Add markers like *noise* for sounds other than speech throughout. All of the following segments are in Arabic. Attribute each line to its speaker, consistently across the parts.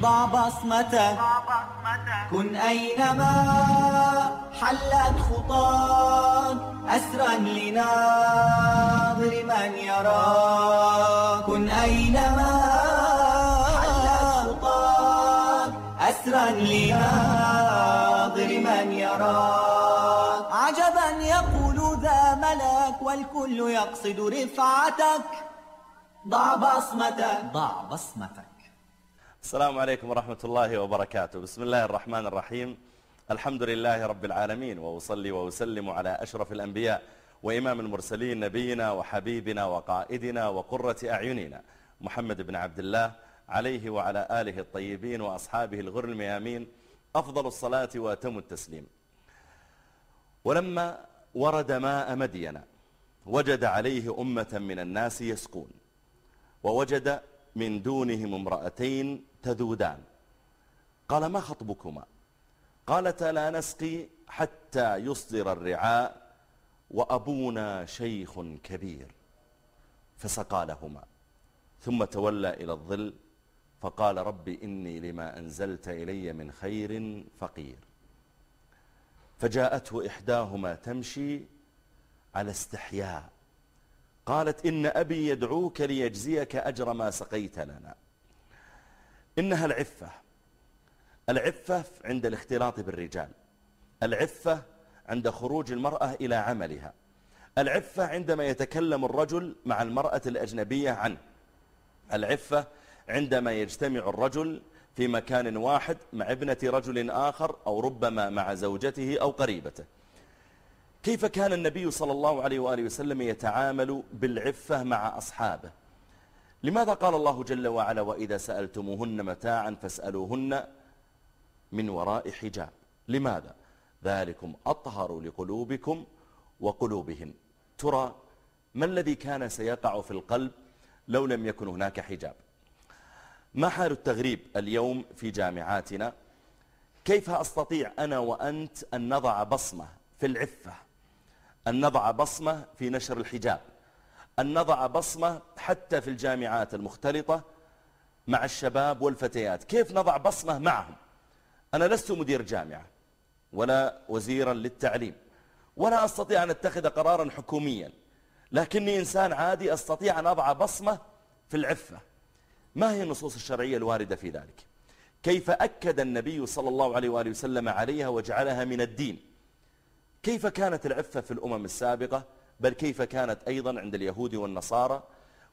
Speaker 1: ضع بصمتك كن أينما حلت خطاك أسرا لناظر من يراك. كن أينما حلت خطاك أسرا لناظر من يراك. عجبا يقول ذا ملك والكل يقصد رفعتك. ضع بصمتك. ضع بصمتك.
Speaker 2: السلام عليكم ورحمة الله وبركاته. بسم الله الرحمن الرحيم. الحمد لله رب العالمين وأصلي وأسلم على أشرف الأنبياء وإمام المرسلين نبينا وحبيبنا وقائدنا وقرة أعيننا محمد بن عبد الله عليه وعلى آله الطيبين وأصحابه الغر الميامين. أفضل الصلاة وأتم التسليم. ولما ورد ماء مدين وجد عليه أمة من الناس يسقون ووجد من دونهم امرأتين تذودان. قال ما خطبكما؟ قالتا لا نسقي حتى يصدر الرعاء وأبونا شيخ كبير. فسقى لهما ثم تولى إلى الظل فقال رب إني لما أنزلت إلي من خير فقير. فجاءته إحداهما تمشي على استحياء. قالت إن أبي يدعوك ليجزيك أجر ما سقيت لنا. إنها العفة. العفة عند الاختلاط بالرجال. العفة عند خروج المرأة إلى عملها. العفة عندما يتكلم الرجل مع المرأة الأجنبية عنه. العفة عندما يجتمع الرجل في مكان واحد مع ابنة رجل آخر أو ربما مع زوجته أو قريبته. كيف كان النبي صلى الله عليه وآله وسلم يتعامل بالعفة مع أصحابه؟ لماذا قال الله جل وعلا وإذا سألتموهن متاعا فاسألوهن من وراء حجاب؟ لماذا؟ ذلكم أطهر لقلوبكم وقلوبهن ترى ما الذي كان سيقع في القلب لو لم يكن هناك حجاب؟ ما حال التغريب اليوم في جامعاتنا؟ كيف أستطيع أنا وأنت أن نضع بصمة في العفة أن نضع بصمة في نشر الحجاب؟ أن نضع بصمة حتى في الجامعات المختلطة مع الشباب والفتيات. كيف نضع بصمة معهم؟ أنا لست مدير جامعة ولا وزيرا للتعليم ولا أستطيع أن أتخذ قرارا حكوميا لكني إنسان عادي أستطيع أن أضع بصمة في العفة. ما هي النصوص الشرعية الواردة في ذلك؟ كيف أكد النبي صلى الله عليه وآله وسلم عليها وجعلها من الدين؟ كيف كانت العفة في الأمم السابقة؟ بل كيف كانت أيضا عند اليهود والنصارى؟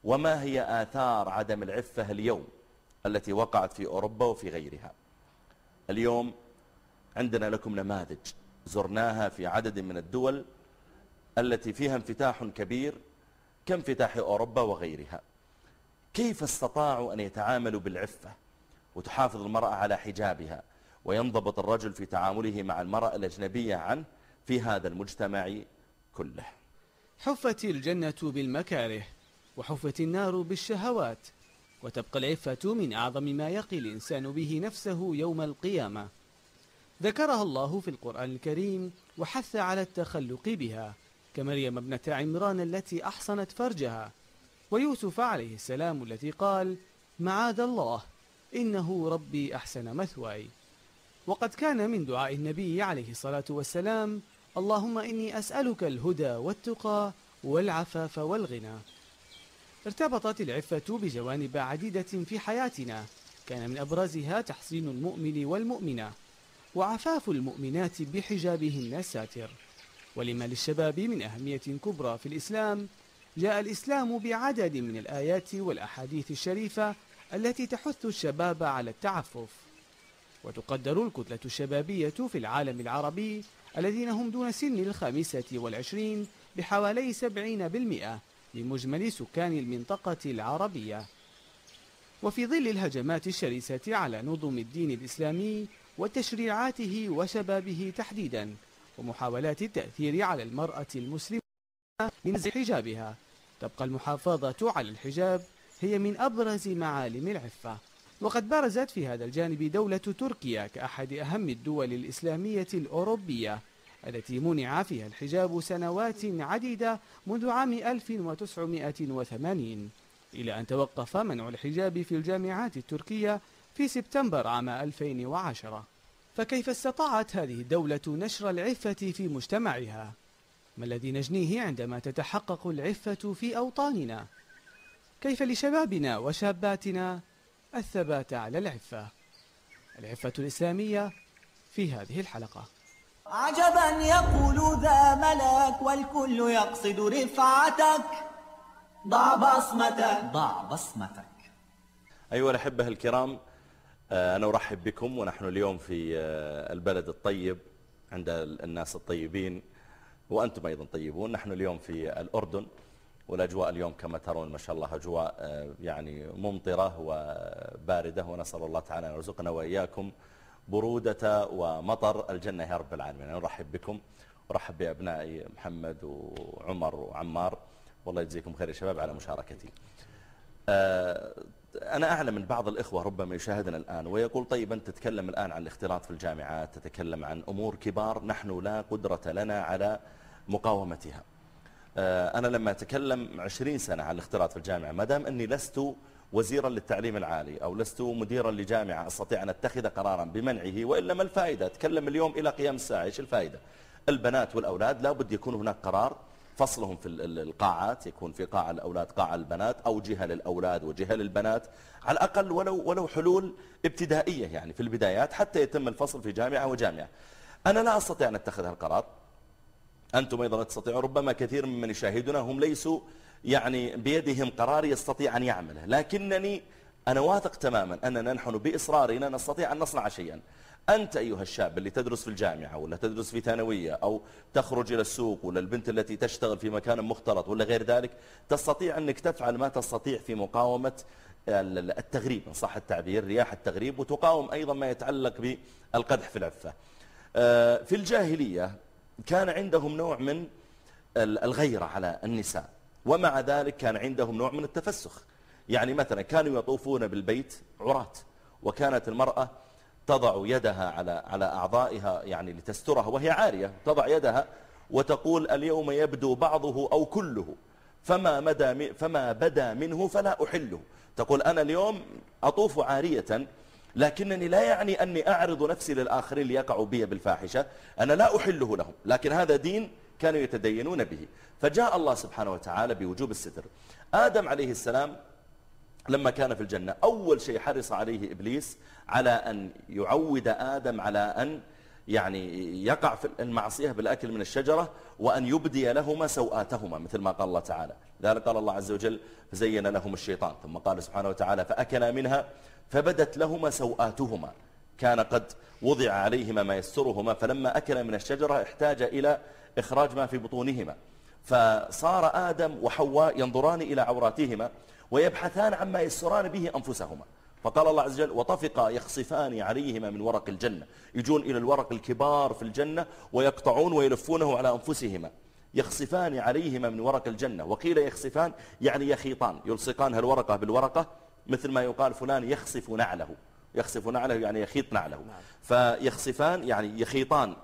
Speaker 2: وما هي آثار عدم العفة اليوم التي وقعت في أوروبا وفي غيرها؟ اليوم عندنا لكم نماذج زرناها في عدد من الدول التي فيها انفتاح كبير كانفتاح أوروبا وغيرها. كيف استطاعوا أن يتعاملوا بالعفة وتحافظ المرأة على حجابها وينضبط الرجل في تعامله مع المرأة الأجنبية عنه في هذا المجتمع كله؟
Speaker 3: حفت الجنة بالمكاره وحفت النار بالشهوات وتبقى العفة من أعظم ما يقي الإنسان به نفسه يوم القيامة. ذكرها الله في القرآن الكريم وحث على التخلق بها كمريم ابنة عمران التي أحصنت فرجها. ويوسف عليه السلام التي قال معاذ الله إنه ربي أحسن مثواي وقد كان من دعاء النبي عليه الصلاة والسلام اللهم إني أسألك الهدى والتقى والعفاف والغنى. ارتبطت العفة بجوانب عديدة في حياتنا. كان من أبرزها تحصين المؤمن والمؤمنة وعفاف المؤمنات بحجابهن الساتر. ولما للشباب من أهمية كبرى في الإسلام جاء الإسلام بعدد من الآيات والأحاديث الشريفة التي تحث الشباب على التعفف. وتقدر الكتلة الشبابية في العالم العربي الذين هم دون سن الخامسة والعشرين بحوالي سبعين بالمئة لمجمل سكان المنطقة العربية. وفي ظل الهجمات الشرسة على نظم الدين الإسلامي وتشريعاته وشبابه تحديدا ومحاولات التأثير على المرأة المسلمة من حجابها تبقى المحافظة على الحجاب هي من أبرز معالم العفة. وقد برزت في هذا الجانب دولة تركيا كأحد أهم الدول الإسلامية الأوروبية التي منع فيها الحجاب سنوات عديدة منذ عام 1980 إلى أن توقف منع الحجاب في الجامعات التركية في سبتمبر عام 2010 فكيف استطاعت هذه الدولة نشر العفة في مجتمعها؟ ما الذي نجنيه عندما تتحقق العفة في أوطاننا؟ كيف لشبابنا وشاباتنا الثبات على العفة؟ العفة الإسلامية في هذه الحلقة.
Speaker 1: عجبا يقول ذا ملك والكل يقصد رفعتك. ضع بصمتك. ضع بصمتك.
Speaker 2: أيها الأحبة الكرام آه، أنا أرحب بكم ونحن اليوم في آه، البلد الطيب عند الناس الطيبين وأنتم أيضا طيبون. نحن اليوم في الأردن. والأجواء اليوم كما ترون ما شاء الله أجواء آه، يعني ممطرة وباردة ونسأل الله تعالى أن يرزقنا وإياكم برودة ومطر الجنة يا رب العالمين. نرحب بكم ورحب بأبنائي محمد وعمر وعمار. والله يجزيكم خير يا شباب على مشاركتي. أنا أعلم من بعض الإخوة ربما يشاهدنا الآن ويقول طيب أنت تتكلم الآن عن الاختلاط في الجامعات تتكلم عن أمور كبار نحن لا قدرة لنا على مقاومتها. آه، أنا لما أتكلم عشرين سنة عن الاختلاط في الجامعة ما دام أني لست وزيرا للتعليم العالي أو لست مديرا لجامعة أستطيع أن أتخذ قرارا بمنعه وإلا ما الفائدة؟ أتكلم اليوم إلى قيام الساعة إيش الفائدة؟ البنات والأولاد لابد يكون هناك قرار فصلهم في القاعات يكون في قاعة الأولاد قاعة البنات أو جهة للأولاد وجهة للبنات على الأقل ولو, ولو حلول ابتدائية يعني في البدايات حتى يتم الفصل في جامعة وجامعة. أنا لا أستطيع أن أتخذ هالقرار. أنتم أيضا تستطيعون. ربما كثير ممن يشاهدنا هم ليسوا يعني بيدهم قرار يستطيع أن يعمله. لكنني أنا واثق تماما أننا نحن بإصرارنا نستطيع أن نصنع شيئا. أنت أيها الشاب اللي تدرس في الجامعة ولا تدرس في ثانوية أو تخرج إلى السوق ولا البنت التي تشتغل في مكان مختلط ولا غير ذلك تستطيع أنك تفعل ما تستطيع في مقاومة التغريب إن صح التعبير رياح التغريب وتقاوم أيضا ما يتعلق بالقدح في العفة. آه، في الجاهلية كان عندهم نوع من الغيرة على النساء ومع ذلك كان عندهم نوع من التفسخ. يعني مثلا كانوا يطوفون بالبيت عراة وكانت المرأة تضع يدها على على أعضائها يعني لتسترها وهي عارية تضع يدها وتقول اليوم يبدو بعضه أو كله فما, مدى فما بدا منه فلا أحله. تقول أنا اليوم أطوف عارية لكنني لا يعني أني أعرض نفسي للآخرين ليقعوا بي بالفاحشة. أنا لا أحله لهم لكن هذا دين كانوا يتدينون به. فجاء الله سبحانه وتعالى بوجوب الستر. آدم عليه السلام لما كان في الجنة أول شيء حرص عليه إبليس على أن يعود آدم على أن يعني يقع في المعصية بالأكل من الشجرة وأن يبدي لهما سوآتهما مثل ما قال الله تعالى. ذلك قال الله عز وجل فزين لهم الشيطان. ثم قال سبحانه وتعالى فأكلا منها فبدت لهما سوآتهما. كان قد وضع عليهما ما يسترهما فلما أكل من الشجرة احتاج إلى إخراج ما في بطونهما. فصار آدم وحواء ينظران إلى عوراتهما ويبحثان عما يسران به أنفسهما. فقال الله عز وجل وطفقا يخصفان عليهما من ورق الجنة. يجون إلى الورق الكبار في الجنة ويقطعون ويلفونه على أنفسهما. يخصفان عليهما من ورق الجنة. وقيل يخصفان يعني يخيطان يلصقان هالورقة بالورقة مثل ما يقال فلان يخصف نعله. يخصف نعله يعني يخيط نعله. نعم. فيخصفان يعني يخيطان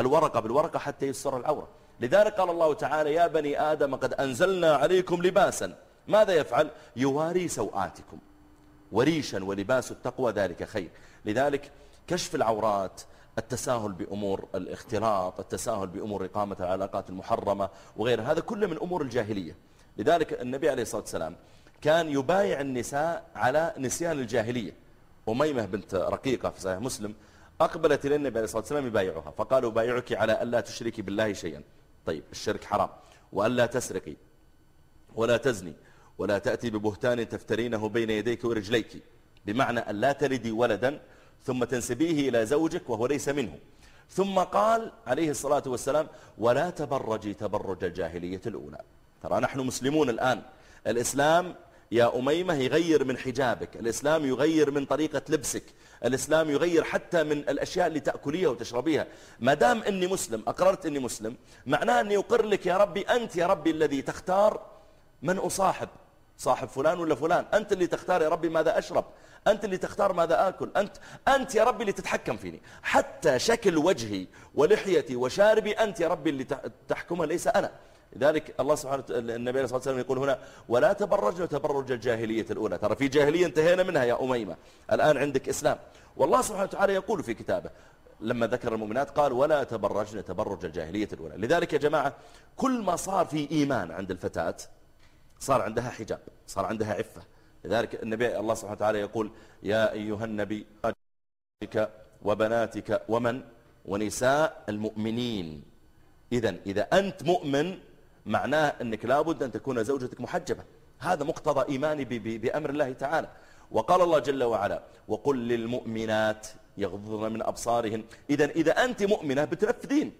Speaker 2: الورقة بالورقة حتى يسر العورة. لذلك قال الله تعالى يا بني آدم قد أنزلنا عليكم لباسا. ماذا يفعل؟ يواري سوآتكم وريشا ولباس التقوى ذلك خير. لذلك كشف العورات التساهل بأمور الاختلاط التساهل بأمور إقامة العلاقات المحرمة وغير هذا كله من أمور الجاهلية. لذلك النبي عليه الصلاة والسلام كان يبايع النساء على نسيان الجاهلية. أميمة بنت رقيقة في صحيح مسلم أقبلت إلى النبي عليه الصلاة والسلام يبايعها فقالوا بايعك على ألا تشركي بالله شيئا. طيب الشرك حرام. وألا تسرقي ولا تزني ولا تأتي ببهتان تفترينه بين يديك ورجليك بمعنى أن لا تلدي ولدا ثم تنسبيه إلى زوجك وهو ليس منه. ثم قال عليه الصلاة والسلام ولا تبرجي تبرج الجاهلية الأولى. ترى نحن مسلمون الآن. الإسلام يا أميمة يغير من حجابك الإسلام يغير من طريقة لبسك الإسلام يغير حتى من الأشياء اللي تأكليها وتشربيها. ما دام أني مسلم أقررت أني مسلم معناه أني أقر لك يا ربي أنت يا ربي الذي تختار من أصاحب. صاحب فلان ولا فلان؟ أنت اللي تختار يا ربي ماذا أشرب. أنت اللي تختار ماذا آكل. أنت, أنت يا ربي اللي تتحكم فيني. حتى شكل وجهي ولحيتي وشاربي أنت يا ربي اللي تحكمها ليس أنا. لذلك الله سبحانه النبي صلى الله عليه وسلم يقول هنا ولا تبرجنا تبرج الجاهلية الأولى. ترى في جاهلية انتهينا منها يا أميمة. الآن عندك إسلام. والله سبحانه وتعالى يقول في كتابه لما ذكر المؤمنات قال ولا تبرجن تبرج الجاهلية الأولى. لذلك يا جماعة كل ما صار في إيمان عند الفتاة صار عندها حجاب صار عندها عفة. لذلك النبي الله سبحانه وتعالى يقول يا أيها النبي وبناتك ومن؟ ونساء المؤمنين. إذا إذا أنت مؤمن معناه أنك لابد أن تكون زوجتك محجبة. هذا مقتضى إيماني بأمر الله تعالى. وقال الله جل وعلا وقل للمؤمنات يغضضن من أبصارهن. إذا إذا أنت مؤمنة بتنفذين.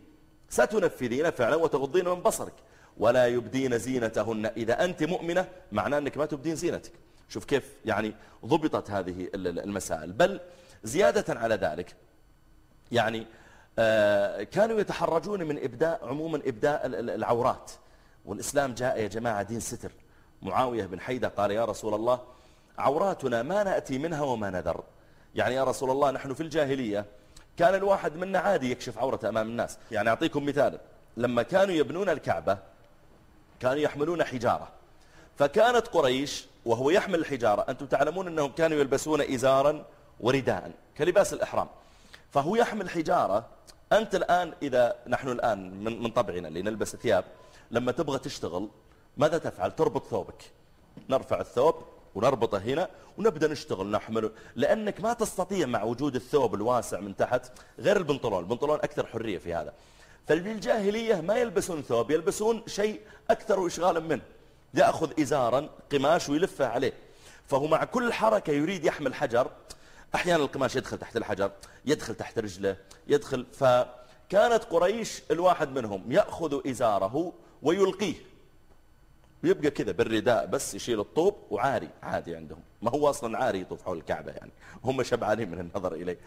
Speaker 2: ستنفذين فعلا وتغضين من بصرك. ولا يبدين زينتهن. إذا أنت مؤمنة معناه أنك ما تبدين زينتك. شوف كيف يعني ضبطت هذه المسائل. بل زيادة على ذلك يعني آه، كانوا يتحرجون من إبداء عموما إبداء العورات. والإسلام جاء يا جماعة دين ستر. معاوية بن حيدة قال يا رسول الله عوراتنا ما نأتي منها وما نذر. يعني يا رسول الله نحن في الجاهلية كان الواحد منا عادي يكشف عورته أمام الناس. يعني أعطيكم مثال. لما كانوا يبنون الكعبة كانوا يحملون حجارة. فكانت قريش وهو يحمل الحجارة أنتم تعلمون أنهم كانوا يلبسون إزارا ورداء كلباس الإحرام. فهو يحمل حجارة. أنت الآن إذا نحن الآن من, من طبعنا اللي نلبس ثياب لما تبغى تشتغل ماذا تفعل؟ تربط ثوبك. نرفع الثوب ونربطه هنا ونبدأ نشتغل نحمله. لأنك ما تستطيع مع وجود الثوب الواسع من تحت غير البنطلون. البنطلون أكثر حرية في هذا. فالجاهلية ما يلبسون ثوب يلبسون شيء أكثر إشغالا منه. يأخذ إزارا قماش ويلفه عليه. فهو مع كل حركة يريد يحمل حجر. أحيانا القماش يدخل تحت الحجر يدخل تحت رجله يدخل. فكانت قريش الواحد منهم يأخذ إزاره ويلقيه. ويبقى كذا بالرداء بس يشيل الطوب وعاري عادي عندهم. ما هو أصلا عاري يطوف حول الكعبة يعني. هم شبعانين من النظر إليه.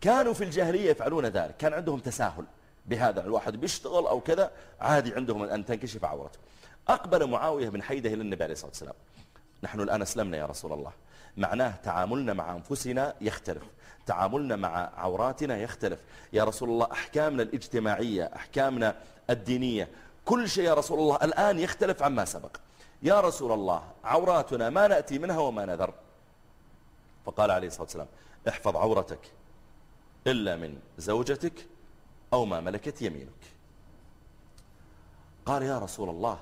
Speaker 2: فكانوا في الجاهلية يفعلون ذلك. كان عندهم تساهل بهذا. الواحد بيشتغل أو كذا عادي عندهم أن تنكشف عورته. أقبل معاوية بن حيدة إلى النبي عليه الصلاة والسلام. نحن الآن أسلمنا يا رسول الله. معناه تعاملنا مع أنفسنا يختلف. تعاملنا مع عوراتنا يختلف. يا رسول الله أحكامنا الاجتماعية أحكامنا الدينية كل شيء يا رسول الله الآن يختلف عما سبق. يا رسول الله عوراتنا ما نأتي منها وما نذر. فقال عليه الصلاة والسلام احفظ عورتك. إلا من زوجتك أو ما ملكت يمينك. قال يا رسول الله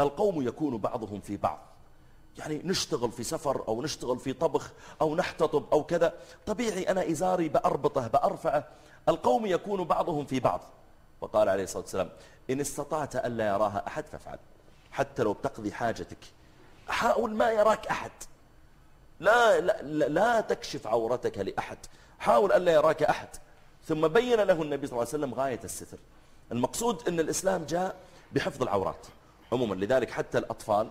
Speaker 2: القوم يكون بعضهم في بعض. يعني نشتغل في سفر أو نشتغل في طبخ أو نحتطب أو كذا. طبيعي أنا إزاري بأربطه بأرفعه. القوم يكون بعضهم في بعض. وقال عليه الصلاة والسلام إن استطعت ألا يراها أحد فافعل. حتى لو بتقضي حاجتك. حاول ما يراك أحد. لا, لا, لا, تكشف عورتك لأحد. حاول ألا يراك أحد. ثم بين له النبي صلى الله عليه وسلم غاية الستر. المقصود أن الإسلام جاء بحفظ العورات عموما. لذلك حتى الأطفال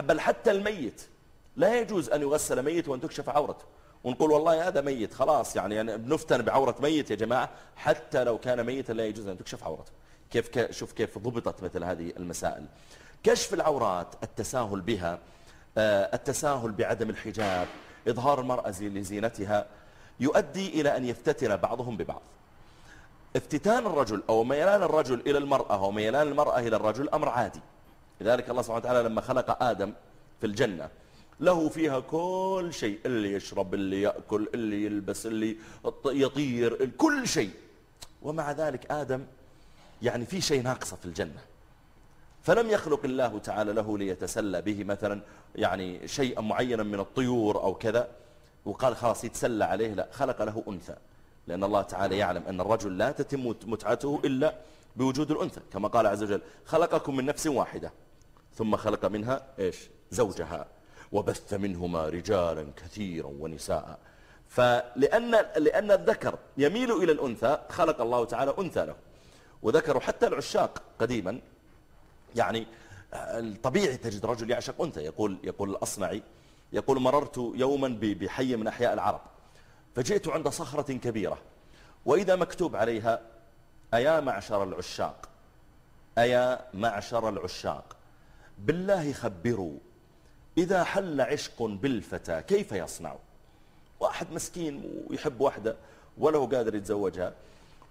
Speaker 2: بل حتى الميت لا يجوز أن يغسل ميت وأن تكشف عورته. ونقول والله هذا ميت خلاص يعني, يعني بنفتن بعورة ميت يا جماعة حتى لو كان ميتا لا يجوز أن تكشف عورته. كيف شوف كيف ضبطت مثل هذه المسائل. كشف العورات التساهل بها آه، التساهل بعدم الحجاب إظهار المرأة لزينتها يؤدي إلى أن يفتتن بعضهم ببعض. افتتان الرجل أو ميلان الرجل إلى المرأة أو ميلان المرأة إلى الرجل أمر عادي. لذلك الله سبحانه وتعالى لما خلق آدم في الجنة له فيها كل شيء اللي يشرب اللي يأكل اللي يلبس اللي يطير كل شيء. ومع ذلك آدم يعني في شيء ناقصة في الجنة. فلم يخلق الله تعالى له ليتسلى به مثلا يعني شيئا معينا من الطيور أو كذا. وقال خلاص يتسلى عليه لا خلق له أنثى. لأن الله تعالى يعلم أن الرجل لا تتم متعته إلا بوجود الأنثى كما قال عز وجل خلقكم من نفس واحدة ثم خلق منها إيش؟ زوجها وبث منهما رجالا كثيرا ونساء. فلأن لأن الذكر يميل إلى الأنثى خلق الله تعالى أنثى له. وذكروا حتى العشاق قديما يعني الطبيعي تجد رجل يعشق أنثى يقول يقول الأصمعي يقول مررت يوما بحي من أحياء العرب فجئت عند صخرة كبيرة وإذا مكتوب عليها أيا معشر العشاق أيا معشر العشاق بالله خبروا إذا حل عشق بالفتى كيف يصنع؟ واحد مسكين ويحب واحدة ولا هو قادر يتزوجها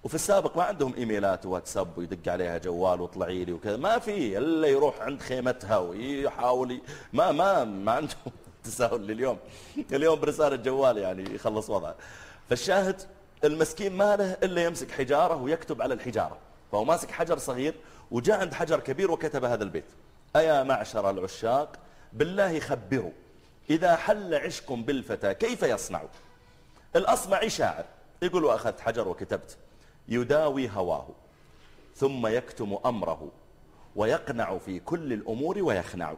Speaker 2: وفي السابق ما عندهم إيميلات واتساب ويدق عليها جوال واطلعي لي وكذا ما في إلا يروح عند خيمتها ويحاول ما ما ما عندهم. تساهل لليوم. اليوم برسالة جوال يعني يخلص وضعه. فالشاهد المسكين ما له إلا يمسك حجارة ويكتب على الحجارة. فهو ماسك حجر صغير وجاء عند حجر كبير وكتب هذا البيت. أيا معشر العشاق بالله خبروا. إذا حل عشق بالفتى كيف يصنع؟ الأصمعي شاعر يقول وأخذت حجر وكتبت. يداوي هواه ثم يكتم أمره ويقنع في كل الأمور ويخنع.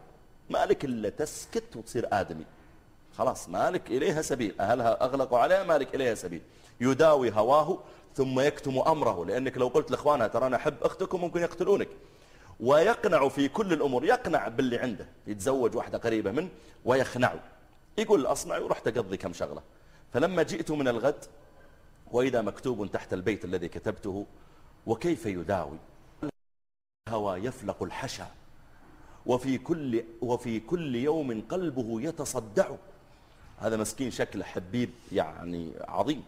Speaker 2: مالك إلا تسكت وتصير آدمي. خلاص مالك إليها سبيل. أهلها أغلقوا عليها مالك إليها سبيل. يداوي هواه ثم يكتم أمره. لأنك لو قلت لإخوانها ترى أنا أحب أختكم ممكن يقتلونك. ويقنع في كل الأمور يقنع باللي عنده. يتزوج واحدة قريبة منه ويخنع. يقول الأصنع ورحت أقضي كم شغلة. فلما جئت من الغد وإذا مكتوب تحت البيت الذي كتبته وكيف يداوي؟ الهوى يفلق الحشا. وفي كل, وفي كل يوم قلبه يتصدع. هذا مسكين شكله حبيب يعني عظيم.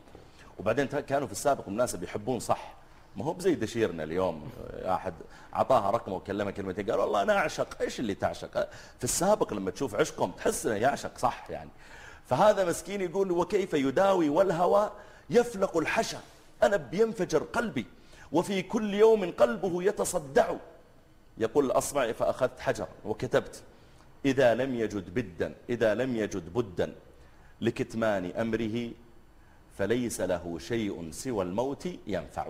Speaker 2: وبعدين كانوا في السابق الناس بيحبون صح. ما هو بزي دشيرنا اليوم أحد عطاها رقمه وكلمه كلمتين. قال والله أنا أعشق. إيش اللي تعشق؟ في السابق لما تشوف عشقهم تحس أنه يعشق صح يعني. فهذا مسكين يقول وكيف يداوي والهوى يفلق الحشا. أنا بينفجر قلبي. وفي كل يوم قلبه يتصدع. يقول الأصمعي فأخذت حجرا وكتبت إذا لم يجد بدا إذا لم يجد بدا لكتمان أمره فليس له شيء سوى الموت ينفع.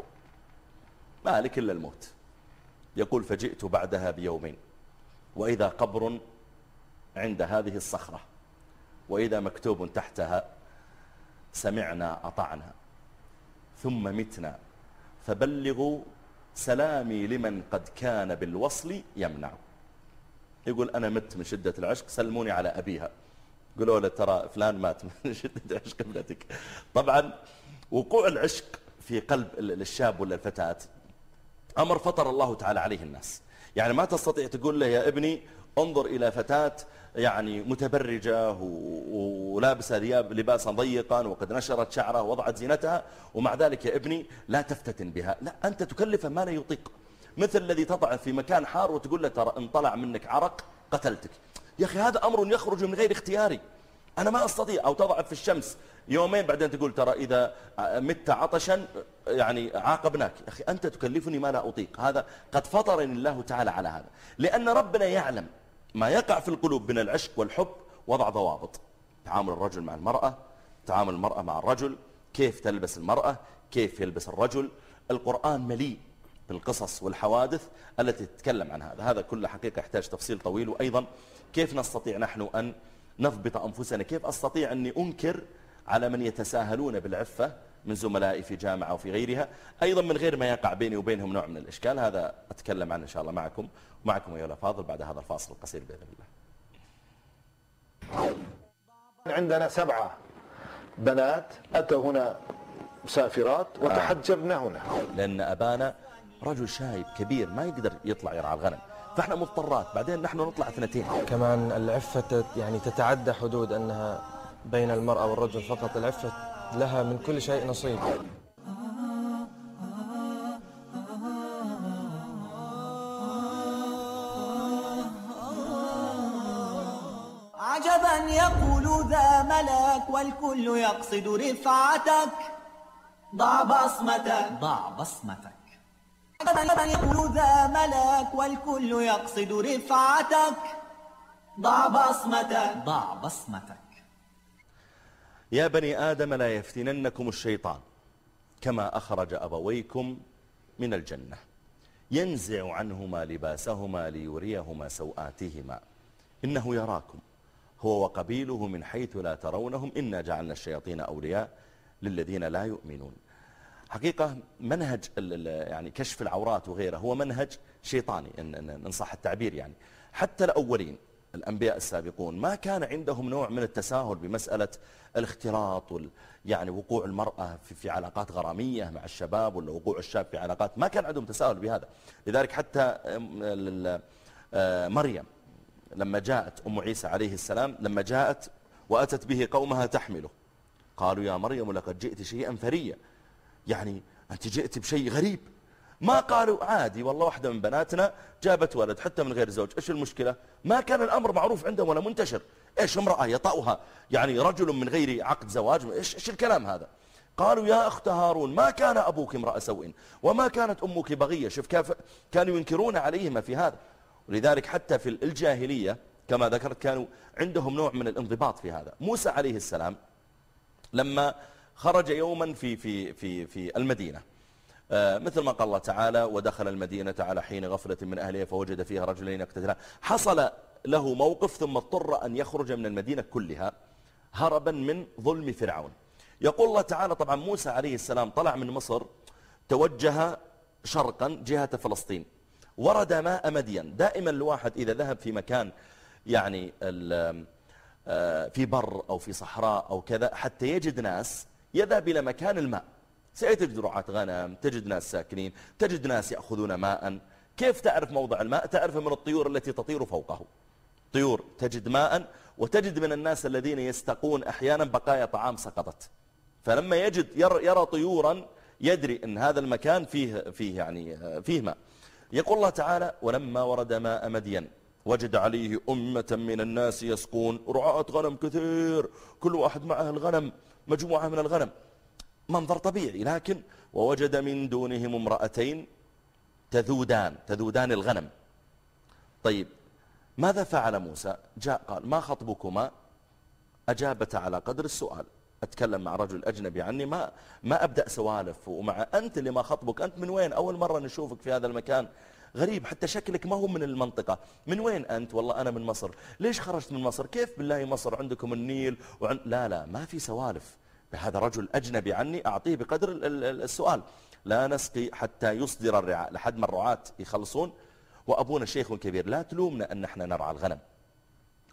Speaker 2: ما لك إلا الموت. يقول فجئت بعدها بيومين وإذا قبر عند هذه الصخرة وإذا مكتوب تحتها سمعنا أطعنا ثم متنا فبلغوا سلامي لمن قد كان بالوصل يمنع. يقول أنا مت من شدة العشق سلموني على أبيها. قولوا له ترى فلان مات من *laughs* شدة عشق ابنتك. طبعا وقوع العشق في قلب الشاب ولا الفتاة أمر فطر الله تعالى عليه الناس. يعني ما تستطيع تقول له يا ابني انظر إلى فتاة يعني متبرجة ولابسة ثياب لباسا ضيقا وقد نشرت شعرها ووضعت زينتها ومع ذلك يا ابني لا تفتتن بها. لا أنت تكلفه ما لا يطيق. مثل الذي تضع في مكان حار وتقول له ترى إن طلع منك عرق قتلتك. يا أخي هذا أمر يخرج من غير اختياري. أنا ما أستطيع. أو تضع في الشمس يومين بعدين تقول ترى إذا مت عطشا يعني عاقبناك. يا أخي أنت تكلفني ما لا أطيق. هذا قد فطرني الله تعالى على هذا. لأن ربنا يعلم ما يقع في القلوب من العشق والحب وضع ضوابط. تعامل الرجل مع المرأة تعامل المرأة مع الرجل كيف تلبس المرأة كيف يلبس الرجل. القرآن مليء بالقصص والحوادث التي تتكلم عن هذا. هذا كله حقيقة يحتاج تفصيل طويل. وأيضا كيف نستطيع نحن أن نضبط أنفسنا؟ كيف أستطيع أني أنكر على من يتساهلون بالعفة من زملائي في جامعة وفي غيرها؟ أيضا من غير ما يقع بيني وبينهم نوع من الإشكال. هذا أتكلم عنه إن شاء الله معكم. ومعكم أيها الأفاضل بعد هذا الفاصل القصير بإذن
Speaker 4: الله. عندنا سبعة بنات أتوا هنا مسافرات وتحجبن هنا.
Speaker 2: لأن أبانا رجل شايب كبير ما يقدر يطلع يرعى الغنم. فإحنا مضطرات بعدين نحن نطلع اثنتين.
Speaker 5: كمان العفة يعني تتعدى حدود أنها بين المرأة والرجل فقط. العفة لها من كل شيء نصيب.
Speaker 1: والكل يقصد رفعتك. ضع بصمتك. ضع بصمتك. عجبا يقول ذا ملك والكل يقصد رفعتك. ضع بصمتك. ضع بصمتك.
Speaker 2: يا بني آدم لا يفتننكم الشيطان كما أخرج أبويكم من الجنة. ينزع عنهما لباسهما ليريهما سوآتهما. إنه يراكم. هو وقبيله من حيث لا ترونهم إنا جعلنا الشياطين أولياء للذين لا يؤمنون. حقيقة منهج يعني كشف العورات وغيره هو منهج شيطاني إن صح التعبير يعني. حتى الأولين الأنبياء السابقون ما كان عندهم نوع من التساهل بمسألة الاختلاط يعني وقوع المرأة في, في علاقات غرامية مع الشباب ولا وقوع الشاب في علاقات. ما كان عندهم تساهل بهذا. لذلك حتى آه، مريم لما جاءت أم عيسى عليه السلام لما جاءت وأتت به قومها تحمله. قالوا يا مريم لقد جئت شيئا فريا. يعني أنت جئت بشيء غريب. ما قالوا عادي والله واحدة من بناتنا جابت ولد حتى من غير زوج. إيش المشكلة؟ ما كان الأمر معروف عندهم ولا منتشر. إيش امرأة يطأها؟ يعني رجل من غير عقد زواج؟ إيش, الكلام هذا؟ قالوا يا أخت هارون ما كان أبوك امرأة سوء؟ وما كانت أمك بغية؟ شوف كيف كانوا ينكرون عليهما في هذا. ولذلك حتى في الجاهلية كما ذكرت كانوا عندهم نوع من الانضباط في هذا. موسى عليه السلام لما خرج يوما في, في, في, في المدينة آه، مثل ما قال الله تعالى ودخل المدينة على حين غفلة من أهلها فوجد فيها رجلين يقتتلان حصل له موقف ثم اضطر أن يخرج من المدينة كلها هربا من ظلم فرعون. يقول الله تعالى طبعا موسى عليه السلام طلع من مصر توجه شرقا جهة فلسطين. ورد ماء مدين. دائما الواحد إذا ذهب في مكان يعني آه، في بر أو في صحراء أو كذا حتى يجد ناس يذهب إلى مكان الماء. سيتجد رعاة غنم تجد ناس ساكنين تجد ناس يأخذون ماء كيف تعرف موضع الماء؟ تعرف من الطيور التي تطير فوقه. طيور تجد ماء وتجد من الناس الذين يستقون أحيانا بقايا طعام سقطت. فلما يجد يرى طيورا يدري أن هذا المكان فيه, فيه, يعني فيه ماء. يقول الله تعالى ولما ورد ماء مدين وجد عليه أمة من الناس يسقون. رعاة غنم كثير كل واحد معه الغنم مجموعة من الغنم. منظر طبيعي لكن ووجد من دونهم امرأتين تذودان تذودان الغنم. طيب ماذا فعل موسى؟ جاء قال ما خطبكما؟ أجابت على قدر السؤال أتكلم مع رجل أجنبي عني ما ما أبدأ سوالف ومع أنت اللي ما خطبك أنت من وين؟ أول مرة نشوفك في هذا المكان. غريب حتى شكلك ما هو من المنطقة. من وين أنت؟ والله أنا من مصر. ليش خرجت من مصر؟ كيف بالله مصر؟ عندكم النيل وعن... لا لا ما في سوالف. هذا رجل أجنبي عني أعطيه بقدر السؤال. لا نسقي حتى يصدر الرعاء. لحد ما الرعاة يخلصون وأبونا شيخ كبير لا تلومنا أن إحنا نرعى الغنم.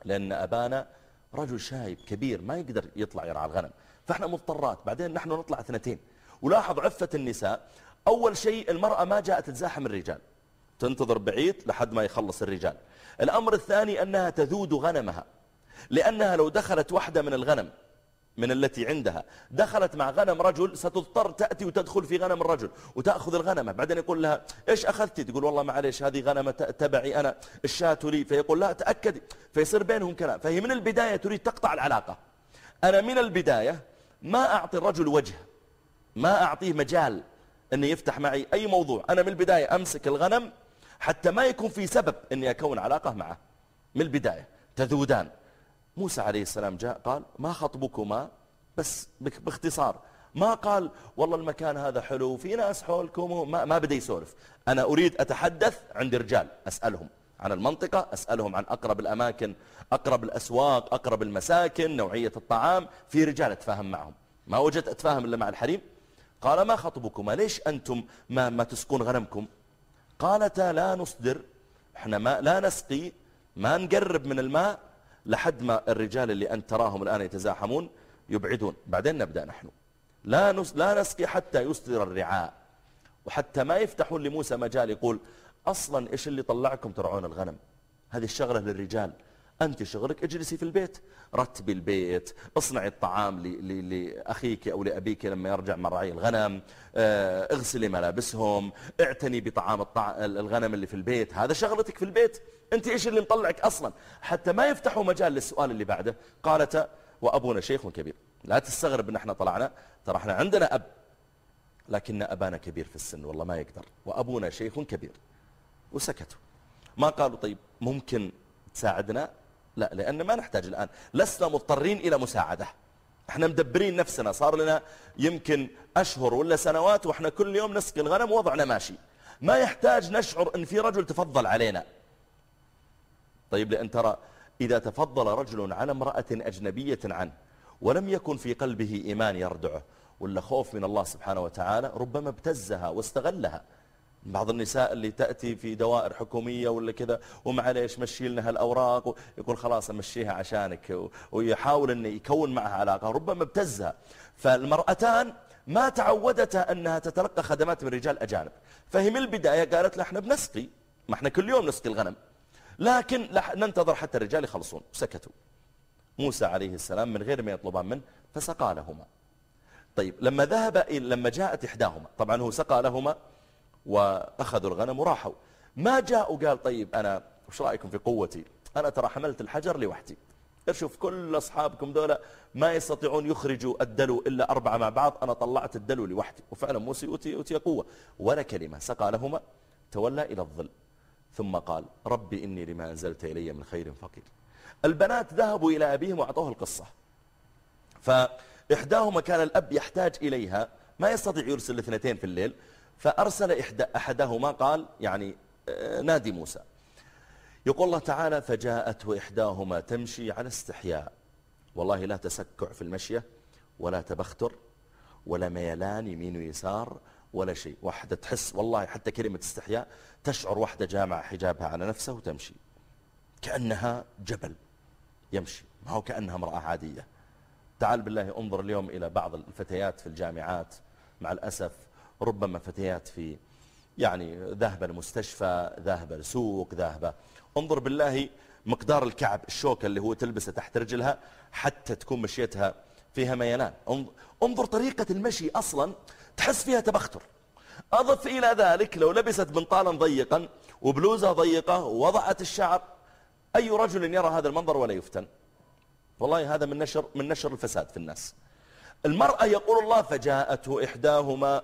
Speaker 2: لأن أبانا رجل شايب كبير ما يقدر يطلع يرعى الغنم. فإحنا مضطرات بعدين نحن نطلع اثنتين. ولاحظ عفة النساء أول شيء المرأة ما جاءت تزاحم الرجال. تنتظر بعيد لحد ما يخلص الرجال. الأمر الثاني أنها تذود غنمها لأنها لو دخلت واحدة من الغنم من التي عندها. دخلت مع غنم رجل ستضطر تأتي وتدخل في غنم الرجل وتأخذ الغنمة. بعدين يقول لها إيش أخذتي تقول والله معليش هذه غنمة تبعي أنا الشاة لي فيقول لا تأكدي. فيصير بينهم كلام. فهي من البداية تريد تقطع العلاقة. أنا من البداية ما أعطي الرجل وجه ما أعطيه مجال أنه يفتح معي أي موضوع. أنا من البداية أمسك الغنم حتى ما يكون في سبب أني أكون علاقة معه. من البداية. تذودان. موسى عليه السلام جاء قال ما خطبكما؟ بس باختصار. ما قال والله المكان هذا حلو في ناس حولكم ما, ما بدي يسولف. أنا أريد أتحدث عند رجال أسألهم عن المنطقة أسألهم عن أقرب الأماكن أقرب الأسواق أقرب المساكن نوعية الطعام. في رجال أتفاهم معهم. ما وجدت أتفاهم إلا مع الحريم؟ قال ما خطبكما؟ ليش أنتم ما, ما تسقون غنمكم؟ قالتا لا نصدر. إحنا ما لا نسقي ما نقرب من الماء لحد ما الرجال اللي أنت تراهم الآن يتزاحمون يبعدون. بعدين نبدأ نحن. لا, نس لا نسقي حتى يصدر الرعاء. وحتى ما يفتحون لموسى مجال يقول أصلا إيش اللي طلعكم ترعون الغنم؟ هذه الشغلة للرجال. أنت شغلك اجلسي في البيت. رتبي البيت. اصنعي الطعام لأخيك أو لأبيك لما يرجع من رعي الغنم. آه، اغسلي ملابسهم. اعتني بطعام الغنم اللي في البيت. هذا شغلتك في البيت. أنت إيش اللي مطلعك أصلا؟ حتى ما يفتحوا مجال للسؤال اللي بعده. قالت وأبونا شيخ كبير. لا تستغرب أن إحنا طلعنا. ترى إحنا عندنا أب لكن أبانا كبير في السن والله ما يقدر. وأبونا شيخ كبير. وسكتوا. ما قالوا طيب ممكن تساعدنا؟ لا لأن ما نحتاج الآن. لسنا مضطرين إلى مساعدة. إحنا مدبرين نفسنا. صار لنا يمكن أشهر ولا سنوات وإحنا كل يوم نسقي الغنم وضعنا ماشي. ما يحتاج نشعر إن في رجل تفضل علينا. طيب لأن ترى إذا تفضل رجل على امرأة أجنبية عنه ولم يكن في قلبه إيمان يردعه ولا خوف من الله سبحانه وتعالى ربما ابتزها واستغلها. بعض النساء اللي تأتي في دوائر حكومية ولا كذا ومعليش مشي لنا هالأوراق؟ يقول خلاص أمشيها عشانك. ويحاول أن يكون معها علاقة ربما ابتزها. فالمرأتان ما تعودتا أنها تتلقى خدمات من رجال أجانب. فهي من البداية قالت له إحنا بنسقي ما إحنا كل يوم نسقي الغنم. لكن ننتظر حتى الرجال يخلصون. سكتوا. موسى عليه السلام من غير ما يطلبان منه فسقى لهما. طيب لما ذهب لما جاءت إحداهما طبعا هو سقى لهما وأخذوا الغنم وراحوا. ما جاء وقال طيب أنا وش رأيكم في قوتي؟ أنا ترى حملت الحجر لوحدي. شوف كل أصحابكم دولة ما يستطيعون يخرجوا الدلو إلا أربعة مع بعض. أنا طلعت الدلو لوحدي. وفعلا موسى أوتي, أوتي قوة. ولا كلمة. سقى لهما تولى إلى الظل. ثم قال ربي إني لما أنزلت إلي من خير فقير. البنات ذهبوا إلى أبيهم وأعطوه القصة. فإحداهما كان الأب يحتاج إليها ما يستطيع يرسل الاثنتين في الليل فأرسل إحدى أحدهما قال يعني آه، نادي موسى. يقول الله تعالى فجاءته إحداهما تمشي على استحياء. والله لا تسكع في المشية ولا تبختر ولا ميلان يمين ويسار ولا شيء. واحدة تحس والله حتى كلمة استحياء تشعر واحدة جامعة حجابها على نفسها وتمشي. كأنها جبل يمشي. ما هو كأنها امرأة عادية. تعال بالله انظر اليوم إلى بعض الفتيات في الجامعات. مع الأسف ربما فتيات في يعني ذاهبة المستشفى ذاهبة لسوق ذاهبة انظر بالله مقدار الكعب الشوكة اللي هو تلبسه تحت رجلها حتى تكون مشيتها فيها ميلان انظر طريقة المشي أصلا. تحس فيها تبختر. أضف إلى ذلك لو لبست بنطالا ضيقا وبلوزة ضيقة ووضعت الشعر أي رجل يرى هذا المنظر ولا يفتن؟ والله هذا من نشر من نشر الفساد في الناس. المرأة يقول الله فجاءته إحداهما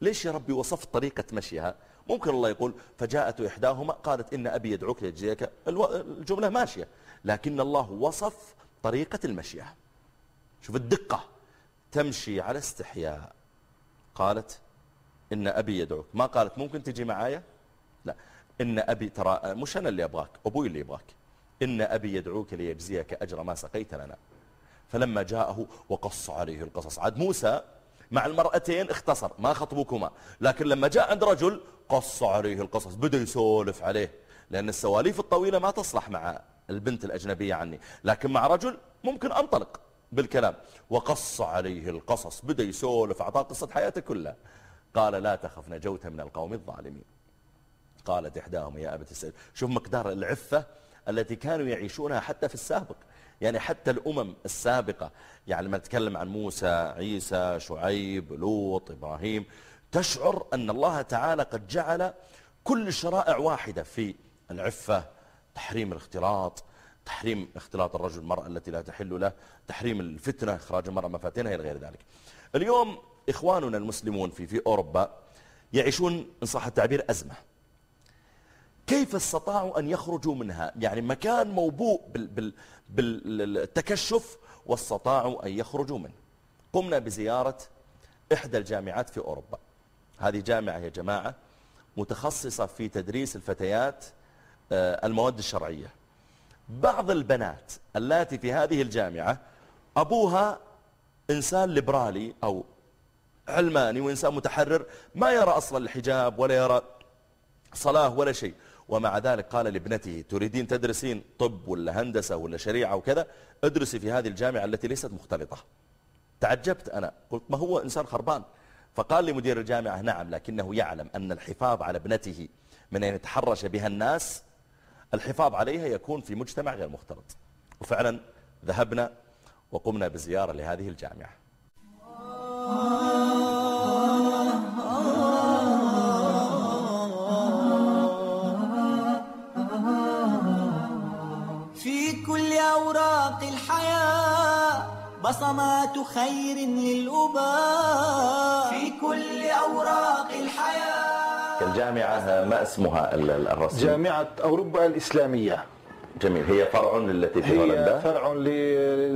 Speaker 2: ليش يا ربي وصفت طريقة مشيها؟ ممكن الله يقول فجاءته إحداهما قالت إن أبي يدعوك ليجزيك. الجملة ماشية لكن الله وصف طريقة المشية. شوف الدقة تمشي على استحياء. قالت إن أبي يدعوك. ما قالت ممكن تجي معايا؟ لا. إن أبي ترى مش أنا اللي أبغاك أبوي اللي يبغاك. إن أبي يدعوك ليجزيك أجر ما سقيت لنا. فلما جاءه وقص عليه القصص. عاد موسى مع المرأتين اختصر ما خطبكما. لكن لما جاء عند رجل قص عليه القصص. بدأ يسولف عليه لأن السواليف الطويلة ما تصلح مع البنت الأجنبية عني. لكن مع رجل ممكن أنطلق. بالكلام. وقص عليه القصص بدأ يسولف أعطاه قصة حياته كلها. قال لا تخف نجوت من القوم الظالمين. قالت إحداهم يا أبت السيد شوف مقدار العفة التي كانوا يعيشونها حتى في السابق. يعني حتى الأمم السابقة يعني لما نتكلم عن موسى عيسى شعيب لوط إبراهيم تشعر أن الله تعالى قد جعل كل الشرائع واحدة في العفة تحريم الاختلاط تحريم اختلاط الرجل المرأة التي لا تحل له تحريم الفتنة إخراج المرأة مفاتنها إلى غير ذلك. اليوم إخواننا المسلمون في في أوروبا يعيشون إن صح التعبير أزمة. كيف استطاعوا أن يخرجوا منها؟ يعني مكان موبوء بال بال بالتكشف واستطاعوا أن يخرجوا منه. قمنا بزيارة إحدى الجامعات في أوروبا. هذه جامعة يا جماعة متخصصة في تدريس الفتيات آه، المواد الشرعية. بعض البنات اللاتي في هذه الجامعة أبوها إنسان ليبرالي أو علماني وإنسان متحرر ما يرى أصلا الحجاب ولا يرى صلاة ولا شيء. ومع ذلك قال لابنته تريدين تدرسين طب ولا هندسة ولا شريعة وكذا؟ ادرسي في هذه الجامعة التي ليست مختلطة. تعجبت أنا قلت ما هو إنسان خربان؟ فقال لي مدير الجامعة نعم لكنه يعلم أن الحفاظ على ابنته من أن يتحرش بها الناس الحفاظ عليها يكون في مجتمع غير مختلط. وفعلا ذهبنا وقمنا بزيارة لهذه الجامعة.
Speaker 1: في كل أوراق الحياة بصمات خير للأباء. في كل أوراق الحياة
Speaker 2: الجامعة ما اسمها ال- ال- الرسمي؟
Speaker 4: جامعة أوروبا الإسلامية.
Speaker 2: جميل. هي فرع التي في
Speaker 4: هي
Speaker 2: هولندا؟
Speaker 4: فرع ل-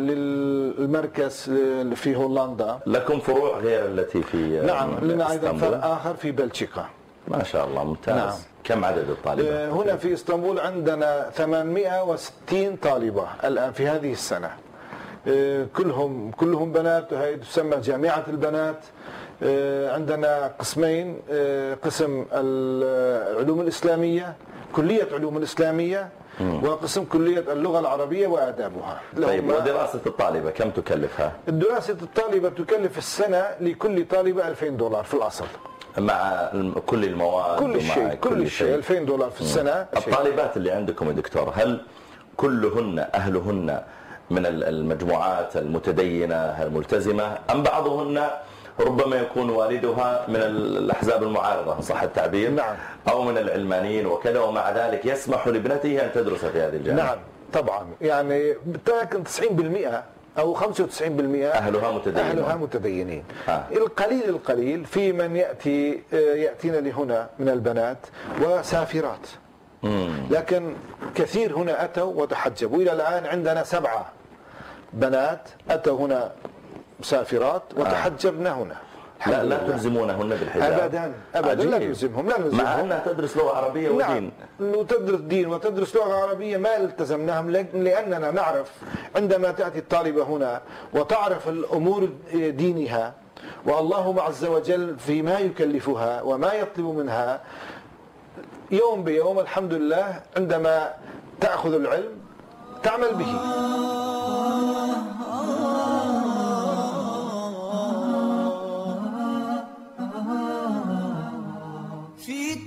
Speaker 4: للمركز في هولندا.
Speaker 2: لكم فروع غير التي في
Speaker 4: نعم لنا أيضا؟ فرع آخر في بلجيكا.
Speaker 2: ما شاء الله ممتاز.
Speaker 4: نعم.
Speaker 2: كم عدد الطالبات
Speaker 4: آه، هنا في إسطنبول عندنا 860 طالبة الآن في هذه السنة. آه، كلهم كلهم بنات وهي تسمى جامعة البنات. آه، عندنا قسمين آه، قسم العلوم الإسلامية كلية علوم الإسلامية وقسم كلية اللغة العربية وآدابها.
Speaker 2: طيب ودراسة الطالبة كم تكلفها؟
Speaker 4: دراسة الطالبة تكلف السنة لكل طالبة 2000 دولار في الأصل.
Speaker 2: مع كل المواد
Speaker 4: كل شيء كل شيء 2000 دولار في السنة شيء.
Speaker 2: الطالبات اللي عندكم يا دكتور هل كلهن أهلهن من ال- المجموعات المتدينة الملتزمة أم بعضهن ربما يكون والدها من ال- الأحزاب المعارضة صح التعبير؟
Speaker 4: نعم.
Speaker 2: أو من العلمانيين وكذا ومع ذلك يسمح لابنته أن تدرس في هذه الجامعة.
Speaker 4: نعم طبعا. يعني لكن 90% أو 95%
Speaker 2: أهلها متدينون.
Speaker 4: أهلها متدينين.
Speaker 2: آه.
Speaker 4: القليل القليل في من يأتي آه، يأتينا لهنا من البنات وسافرات. لكن كثير هنا أتوا وتحجبوا. إلى الآن عندنا سبعة بنات أتوا هنا سافرات وتحجبن هنا.
Speaker 2: لا لا. تلزمونهن بالحجاب.
Speaker 4: ابدا ابدا لا. نلزمهم لا
Speaker 2: مع
Speaker 4: نلزمهم
Speaker 2: أنها تدرس لغة عربية
Speaker 4: نعم.
Speaker 2: ودين.
Speaker 4: وتدرس دين وتدرس لغة عربية ما التزمناهم لأننا نعرف عندما تأتي الطالبة هنا وتعرف الأمور دينها والله عز وجل فيما يكلفها وما يطلب منها يوم بيوم الحمد لله عندما تأخذ العلم تعمل به.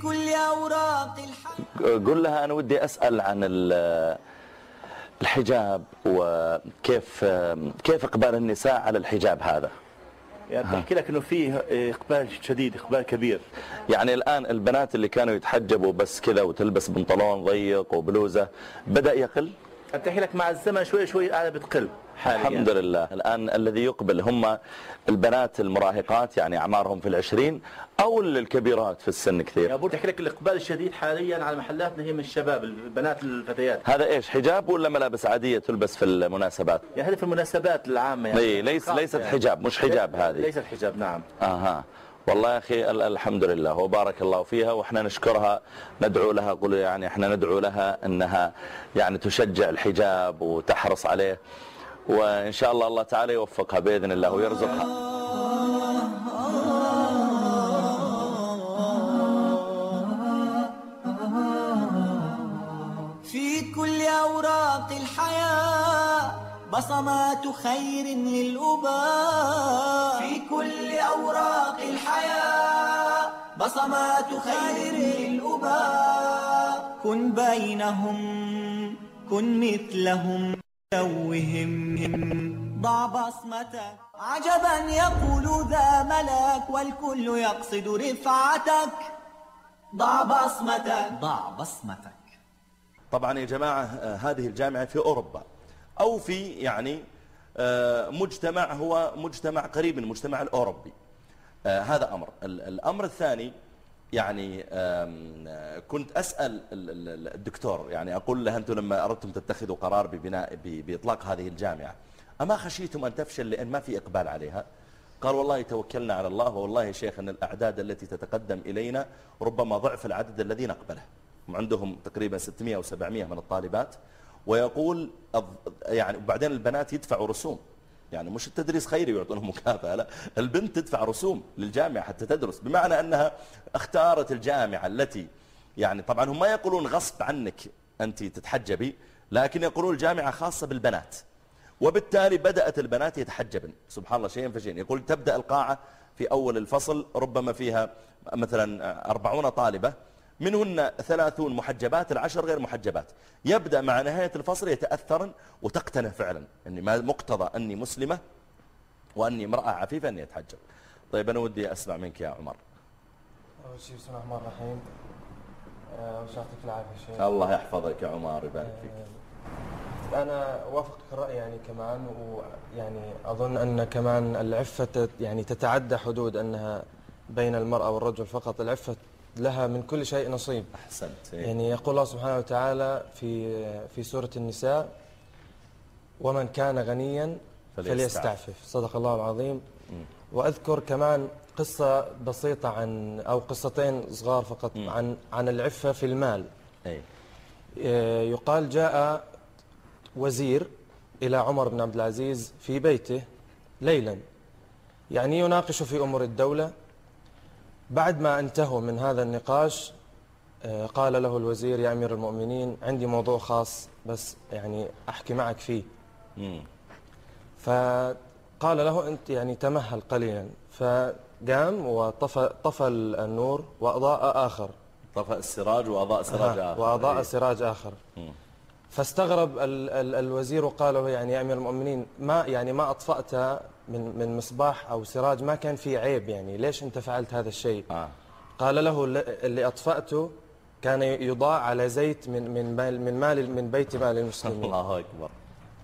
Speaker 1: كل أوراق الحياة
Speaker 2: قل لها أنا ودي أسأل عن ال- الحجاب وكيف كيف إقبال النساء على الحجاب هذا؟
Speaker 6: يعني بحكي لك إنه فيه إقبال شديد إقبال كبير.
Speaker 2: يعني الآن البنات اللي كانوا يتحجبوا بس كذا وتلبس بنطلون ضيق وبلوزة بدأ يقل؟
Speaker 6: بحكي لك مع الزمن شوي شوي قاعدة بتقل. حاليا.
Speaker 2: الحمد لله. الآن الذي يقبل هم البنات المراهقات يعني أعمارهم في العشرين أو الكبيرات في السن كثير.
Speaker 6: يعني بحكي لك الإقبال الشديد حاليا على محلاتنا هي من الشباب البنات الفتيات.
Speaker 2: هذا إيش حجاب ولا ملابس عادية تلبس في المناسبات؟
Speaker 6: يعني هذه في المناسبات العامة يعني.
Speaker 2: ليس ليست حجاب مش حجاب هذه.
Speaker 6: ليست حجاب نعم.
Speaker 2: أها. والله يا أخي ال- الحمد لله وبارك الله فيها وإحنا نشكرها ندعو لها قل يعني إحنا ندعو لها إنها يعني تشجع الحجاب وتحرص عليه. وإن شاء الله الله تعالى يوفقها بإذن الله ويرزقها.
Speaker 1: في كل أوراق الحياة بصمات خير للأباء في كل أوراق الحياة بصمات خير للأباء كن بينهم كن مثلهم. توهم. ضع بصمتك عجبا يقول ذا ملك والكل يقصد رفعتك. ضع بصمتك ضع بصمتك
Speaker 2: طبعا يا جماعة آه، هذه الجامعة في أوروبا أو في يعني آه، مجتمع هو مجتمع قريب من المجتمع الأوروبي. آه، هذا أمر. ال- الأمر الثاني يعني كنت أسأل ال- ال- الدكتور يعني أقول له أنتم لما أردتم تتخذوا قرار ببناء ب- بإطلاق هذه الجامعة أما خشيتم أن تفشل لأن ما في إقبال عليها؟ قال والله توكلنا على الله والله يا شيخ أن الأعداد التي تتقدم إلينا ربما ضعف العدد الذي نقبله هم عندهم تقريبا 600 أو 700 من الطالبات ويقول يعني وبعدين البنات يدفعوا رسوم. يعني مش التدريس خيري ويعطونهم مكافأة لا البنت تدفع رسوم للجامعة حتى تدرس بمعنى أنها اختارت الجامعة التي يعني طبعا هم ما يقولون غصب عنك أنت تتحجبي لكن يقولون الجامعة خاصة بالبنات. وبالتالي بدأت البنات يتحجبن. سبحان الله شيئا فشيئا يقول تبدأ القاعة في أول الفصل ربما فيها مثلا أربعون طالبة منهن ثلاثون محجبات العشر غير محجبات. يبدأ مع نهاية الفصل يتأثرن وتقتنع فعلا. أني ما مقتضى أني مسلمة وأني امرأة عفيفة أني أتحجب. طيب أنا ودي أسمع منك يا عمر.
Speaker 5: أول شيء بسم الله الرحمن الرحيم. آه، وش يعطيك العافية شيخ.
Speaker 2: الله يحفظك يا عمر يبارك فيك.
Speaker 5: آه، أنا وافقك الرأي يعني كمان ويعني أظن أن كمان العفة يعني تتعدى حدود أنها بين المرأة والرجل فقط. العفة لها من كل شيء نصيب.
Speaker 2: أحسنت. إيه.
Speaker 5: يعني يقول الله سبحانه وتعالى في في سورة النساء ومن كان غنيا
Speaker 2: فليستعفف.
Speaker 5: صدق الله العظيم. وأذكر كمان قصة بسيطة عن أو قصتين صغار فقط عن عن العفة في المال.
Speaker 2: أي.
Speaker 5: آه، يقال جاء وزير إلى عمر بن عبد العزيز في بيته ليلا. يعني يناقش في أمور الدولة بعد ما انتهوا من هذا النقاش آه، قال له الوزير يا أمير المؤمنين عندي موضوع خاص بس يعني أحكي معك فيه.
Speaker 2: مم.
Speaker 5: فقال له أنت يعني تمهل قليلا. قام وطفى طفى النور وأضاء آخر.
Speaker 2: طفأ السراج وأضاء سراج آخر.
Speaker 5: وأضاء
Speaker 2: إيه.
Speaker 5: سراج آخر. فاستغرب ال ال الوزير وقال له يعني يا أمير المؤمنين ما يعني ما أطفأت من من مصباح أو سراج ما كان في عيب يعني ليش أنت فعلت هذا الشيء؟
Speaker 2: آه.
Speaker 5: قال له "ل- اللي أطفأته كان يضاع على زيت من من مال من مال من بيت مال المسلمين. *laughs*
Speaker 2: الله أكبر.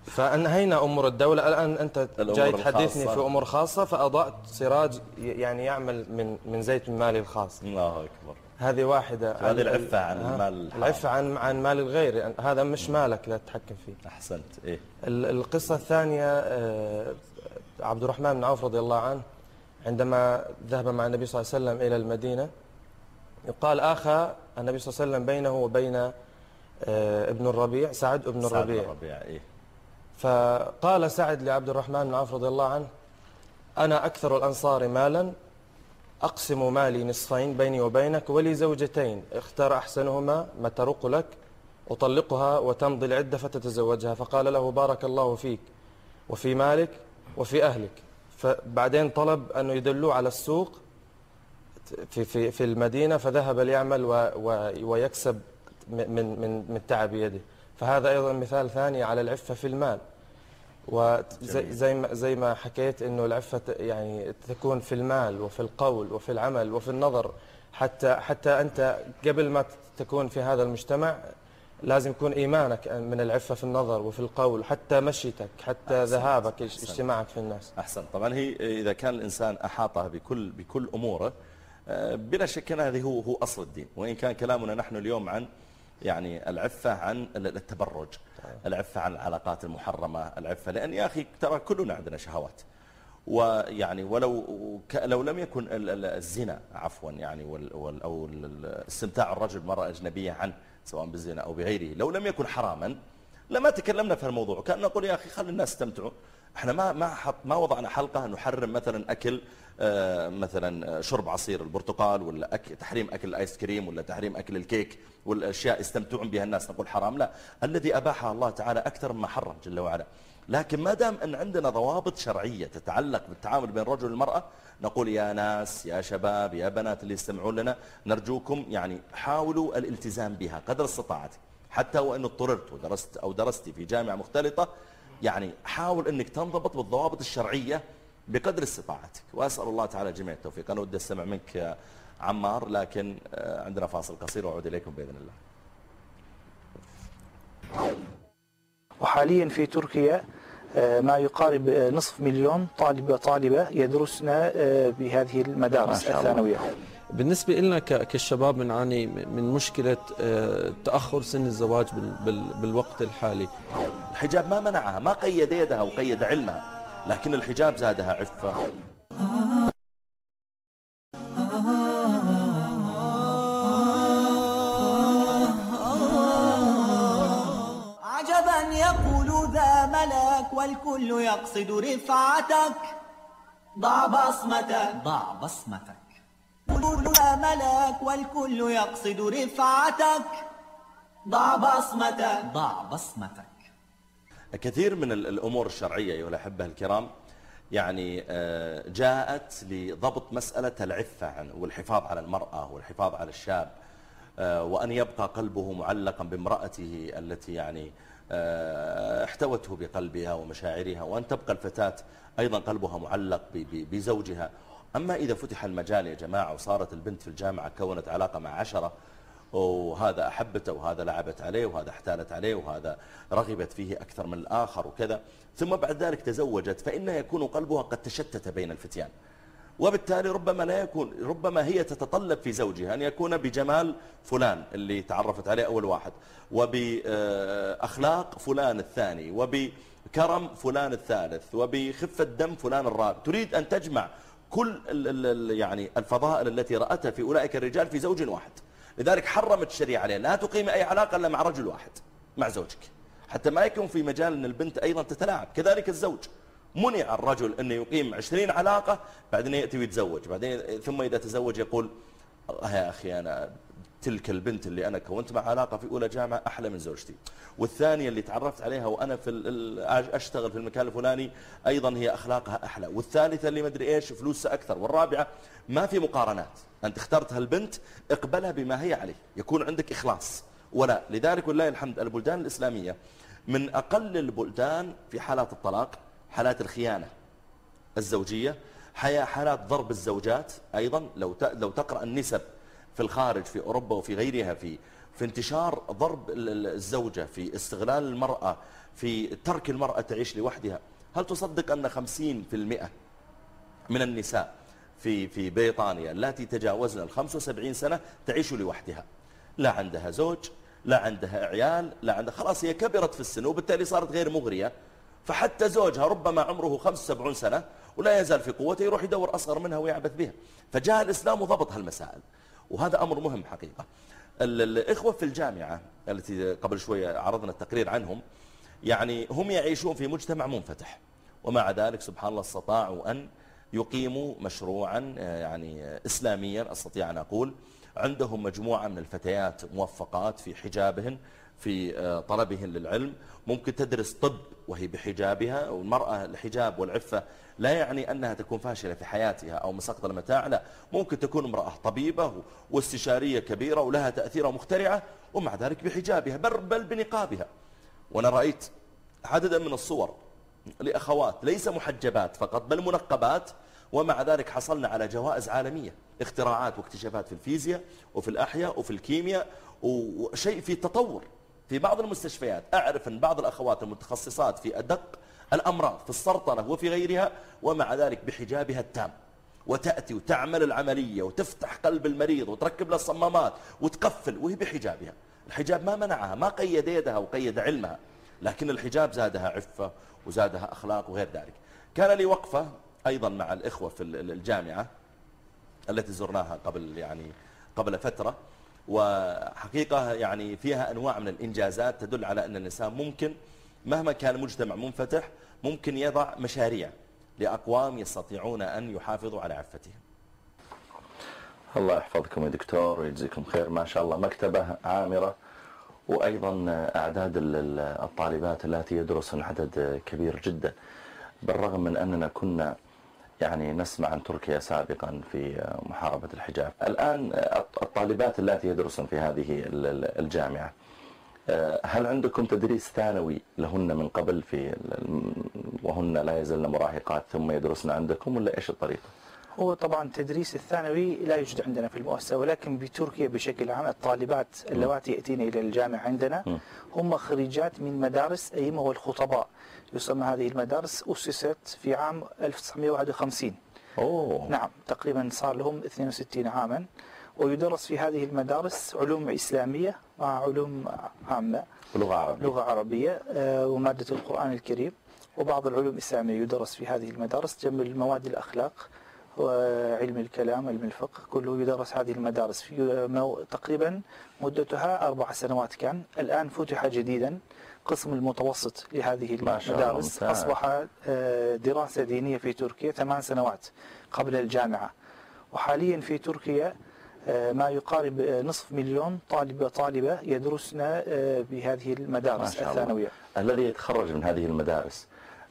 Speaker 5: فأنهينا أمور الدولة. الآن
Speaker 2: أنت
Speaker 5: جاي تحدثني. في أمور خاصة فاضأت سراج يعني يعمل من من زيت من مالي الخاص.
Speaker 2: الله أكبر.
Speaker 5: هذه واحدة
Speaker 2: هذه
Speaker 5: ال-
Speaker 2: العفة عن؟ المال الحرام.
Speaker 5: العفة عن عن مال الغير هذا مش مالك لا تتحكم فيه
Speaker 2: أحسنت إيه
Speaker 5: ال- القصة الثانية آه، عبد الرحمن بن عوف رضي الله عنه عندما ذهب مع النبي صلى الله عليه وسلم إلى المدينة يقال آخى النبي صلى الله عليه وسلم بينه وبين آه، ابن الربيع سعد بن
Speaker 2: سعد بن
Speaker 5: الربيع
Speaker 2: الربيع إيه
Speaker 5: فقال سعد لعبد الرحمن بن عوف رضي الله عنه أنا أكثر الأنصار مالا أقسم مالي نصفين بيني وبينك ولي زوجتين. اختار أحسنهما ما ترق لك؟ أطلقها وتمضي العدة فتتزوجها. فقال له بارك الله فيك وفي مالك وفي أهلك. فبعدين طلب أنه يدلوه على السوق في في في المدينة فذهب ليعمل و و ويكسب من من من تعب يده فهذا أيضا مثال ثاني على العفة في المال. وزي. زي ما زي ما حكيت إنه العفة يعني تكون في المال وفي القول وفي العمل وفي النظر حتى حتى أنت قبل ما تكون في هذا المجتمع لازم يكون إيمانك من العفة في النظر وفي القول حتى مشيتك حتى
Speaker 2: أحسنت.
Speaker 5: ذهابك
Speaker 2: أحسنت.
Speaker 5: اجتماعك في الناس
Speaker 2: أحسن طبعا هي إذا كان الإنسان أحاطها بكل بكل أموره آه، بلا شك أن هذه هو هو أصل الدين وإن كان كلامنا نحن اليوم عن يعني العفة عن التبرج العفة عن العلاقات المحرمة العفة. لأن يا أخي ترى كلنا عندنا شهوات. ويعني ولو لو لم يكن ال- ال- الزنا عفوا يعني ال- استمتاع الرجل بمرأة أجنبية عنه سواء بالزنا أو بغيره لو لم يكن حراما لما تكلمنا في الموضوع كأن نقول يا أخي خلي الناس يستمتعوا إحنا ما ما حط ما وضعنا حلقة نحرم مثلا أكل آه، مثلا آه، شرب عصير البرتقال ولا أك تحريم أكل الآيس كريم ولا تحريم أكل الكيك والأشياء يستمتعون بها الناس نقول حرام لا. الذي أباحها الله تعالى أكثر مما حرم جل وعلا. لكن ما دام أن عندنا ضوابط شرعية تتعلق بالتعامل بين الرجل والمرأة نقول يا ناس يا شباب يا بنات اللي يستمعون لنا نرجوكم يعني حاولوا الالتزام بها قدر استطاعتك. حتى وإن اضطررت ودرست أو درستي في جامعة مختلطة يعني حاول أنك تنضبط بالضوابط الشرعية بقدر استطاعتك. وأسأل الله تعالى جميع التوفيق. أنا ودي أستمع منك عمار لكن آه، عندنا فاصل قصير وأعود إليكم بإذن الله.
Speaker 7: وحاليا في تركيا آه، ما يقارب آه، نصف مليون طالب وطالبة يدرسن آه، بهذه المدارس الثانوية.
Speaker 8: بالنسبة لنا كالشباب بنعاني من مشكلة آه، تأخر سن الزواج بال- بال- بالوقت الحالي.
Speaker 2: الحجاب ما منعها ما قيد يدها وقيد علمها لكن الحجاب زادها عفة.
Speaker 1: عجبا يقول ذا ملك والكل يقصد رفعتك. ضع بصمتك. ضع بصمتك. قل ذا ملك والكل يقصد رفعتك. ضع بصمتك. ضع بصمتك.
Speaker 2: كثير من ال- الأمور الشرعية أيها الأحبة الكرام يعني آه، جاءت لضبط مسألة العفة عن- والحفاظ على المرأة والحفاظ على الشاب آه، وأن يبقى قلبه معلقا بامرأته التي يعني آه، احتوته بقلبها ومشاعرها وأن تبقى الفتاة أيضا قلبها معلق بزوجها. أما إذا فتح المجال يا جماعة وصارت البنت في الجامعة كونت علاقة مع عشرة وهذا أحبته وهذا لعبت عليه وهذا احتالت عليه وهذا رغبت فيه أكثر من الآخر وكذا ثم بعد ذلك تزوجت فإنه يكون قلبها قد تشتت بين الفتيان. وبالتالي ربما لا يكون ربما هي تتطلب في زوجها أن يكون بجمال فلان اللي تعرفت عليه أول واحد وبأخلاق فلان الثاني وبكرم فلان الثالث وبخفة دم فلان الرابع. تريد أن تجمع كل ال ال يعني الفضائل التي رأتها في أولئك الرجال في زوج واحد. لذلك حرمت الشريعة عليه لا تقيم أي علاقة إلا مع رجل واحد مع زوجك. حتى ما يكون في مجال أن البنت أيضا تتلاعب. كذلك الزوج. منع الرجل أنه يقيم عشرين علاقة بعدين يأتي ويتزوج. بعدين ثم إذا تزوج يقول "آه يا أخي أنا تلك البنت اللي أنا كونت معها علاقة في أولى جامعة أحلى من زوجتي. والثانية اللي تعرفت عليها وأنا في أشتغل في المكان الفلاني أيضا هي أخلاقها أحلى. والثالثة اللي مدري إيش فلوسها أكثر. والرابعة ما في مقارنات. أنت اخترت هالبنت اقبلها بما هي عليه. يكون عندك إخلاص. ولا. لذلك والله الحمد البلدان الإسلامية من أقل البلدان في حالات الطلاق حالات الخيانة الزوجية حالات ضرب الزوجات أيضا. لو لو تقرأ النسب في الخارج في أوروبا وفي غيرها في في انتشار ضرب ال- ال- الزوجة في استغلال المرأة في ترك المرأة تعيش لوحدها. هل تصدق أن 50% من النساء في في بريطانيا التي تجاوزن ال 75 سنة تعيش لوحدها؟ لا عندها زوج لا عندها عيال لا عندها خلاص هي كبرت في السن وبالتالي صارت غير مغرية. فحتى زوجها ربما عمره 75 سنة ولا يزال في قوته يروح يدور أصغر منها ويعبث بها. فجاء الإسلام وضبط هالمسائل. وهذا أمر مهم حقيقة. ال- الإخوة في الجامعة التي قبل شوية عرضنا التقرير عنهم يعني هم يعيشون في مجتمع منفتح ومع ذلك سبحان الله استطاعوا أن يقيموا مشروعا آه، يعني إسلاميا أستطيع أن أقول عندهم مجموعة من الفتيات موفقات في حجابهن في آه، طلبهن للعلم. ممكن تدرس طب وهي بحجابها والمرأة الحجاب والعفة لا يعني أنها تكون فاشلة في حياتها أو مسقط المتاع لا ممكن تكون امرأة طبيبة واستشارية كبيرة ولها تأثير مخترعة ومع ذلك بحجابها بل بنقابها. وأنا رأيت عددا من الصور لأخوات ليس محجبات فقط بل منقبات ومع ذلك حصلنا على جوائز عالمية اختراعات واكتشافات في الفيزياء وفي الأحياء وفي الكيمياء وشيء في تطور في بعض المستشفيات. أعرف أن بعض الأخوات المتخصصات في أدق الأمراض في السرطنة وفي غيرها ومع ذلك بحجابها التام. وتأتي وتعمل العملية وتفتح قلب المريض وتركب له الصمامات وتقفل وهي بحجابها. الحجاب ما منعها ما قيد يدها وقيد علمها لكن الحجاب زادها عفة وزادها أخلاق وغير ذلك. كان لي وقفة أيضا مع الإخوة في الجامعة التي زرناها قبل يعني قبل فترة وحقيقة يعني فيها أنواع من الإنجازات تدل على أن الإنسان ممكن مهما كان مجتمع منفتح ممكن يضع مشاريع لأقوام يستطيعون أن يحافظوا على عفتهم.
Speaker 9: الله يحفظكم يا دكتور ويجزيكم خير. ما شاء الله مكتبة عامرة وأيضا أعداد ال- ال- الطالبات التي يدرسن عدد كبير جدا. بالرغم من أننا كنا يعني نسمع عن تركيا سابقا في محاربة الحجاب الآن الطالبات التي يدرسن في هذه ال- ال- الجامعة هل عندكم تدريس ثانوي لهن من قبل في وهن لا يزلن مراهقات ثم يدرسن عندكم ولا إيش الطريقة؟
Speaker 7: هو طبعا التدريس الثانوي لا يوجد عندنا في المؤسسة ولكن بتركيا بشكل عام الطالبات اللواتي يأتين إلى الجامعة عندنا. هم خريجات من مدارس أئمة والخطباء يسمى هذه المدارس أسست في عام 1951
Speaker 9: أوه
Speaker 7: نعم تقريبا صار لهم 62 عاما ويدرس في هذه المدارس علوم إسلامية مع علوم عامة
Speaker 9: لغة عربية.
Speaker 7: لغة عربية آه، ومادة القرآن الكريم. وبعض العلوم الإسلامية يدرس في هذه المدارس جنب المواد الأخلاق وعلم الكلام علم الفقه كله يدرس هذه المدارس. في تقريبا مدتها أربع سنوات كان. الآن فتح جديدا قسم المتوسط لهذه المدارس. أصبح آه، دراسة دينية في تركيا ثمان سنوات قبل الجامعة. وحاليا في تركيا ما يقارب نصف مليون طالب طالبة يدرسن آه، بهذه المدارس. الثانوية
Speaker 9: الذي يتخرج من هذه المدارس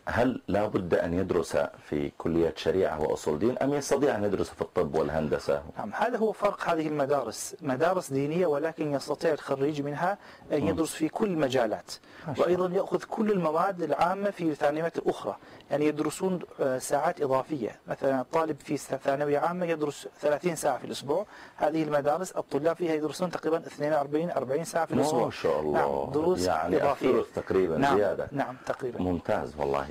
Speaker 9: هل لا بد أن يدرس في كلية شريعة وأصول دين أم يستطيع أن يدرس في الطب والهندسة؟
Speaker 7: نعم هذا هو فرق هذه المدارس. مدارس دينية ولكن يستطيع الخريج منها أن يدرس في كل المجالات. وأيضا يأخذ كل المواد العامة في الثانويات الأخرى يعني يدرسون آه، ساعات إضافية. مثلا الطالب في ثانوية عامة يدرس 30 ساعة في الأسبوع. هذه المدارس الطلاب فيها يدرسون تقريبا 42 40 ساعة في الأسبوع.
Speaker 9: ما شاء الله.
Speaker 7: نعم دروس
Speaker 9: يعني
Speaker 7: إضافية.
Speaker 9: تقريبا
Speaker 7: نعم
Speaker 9: زيادة.
Speaker 7: نعم تقريبا.
Speaker 9: ممتاز والله.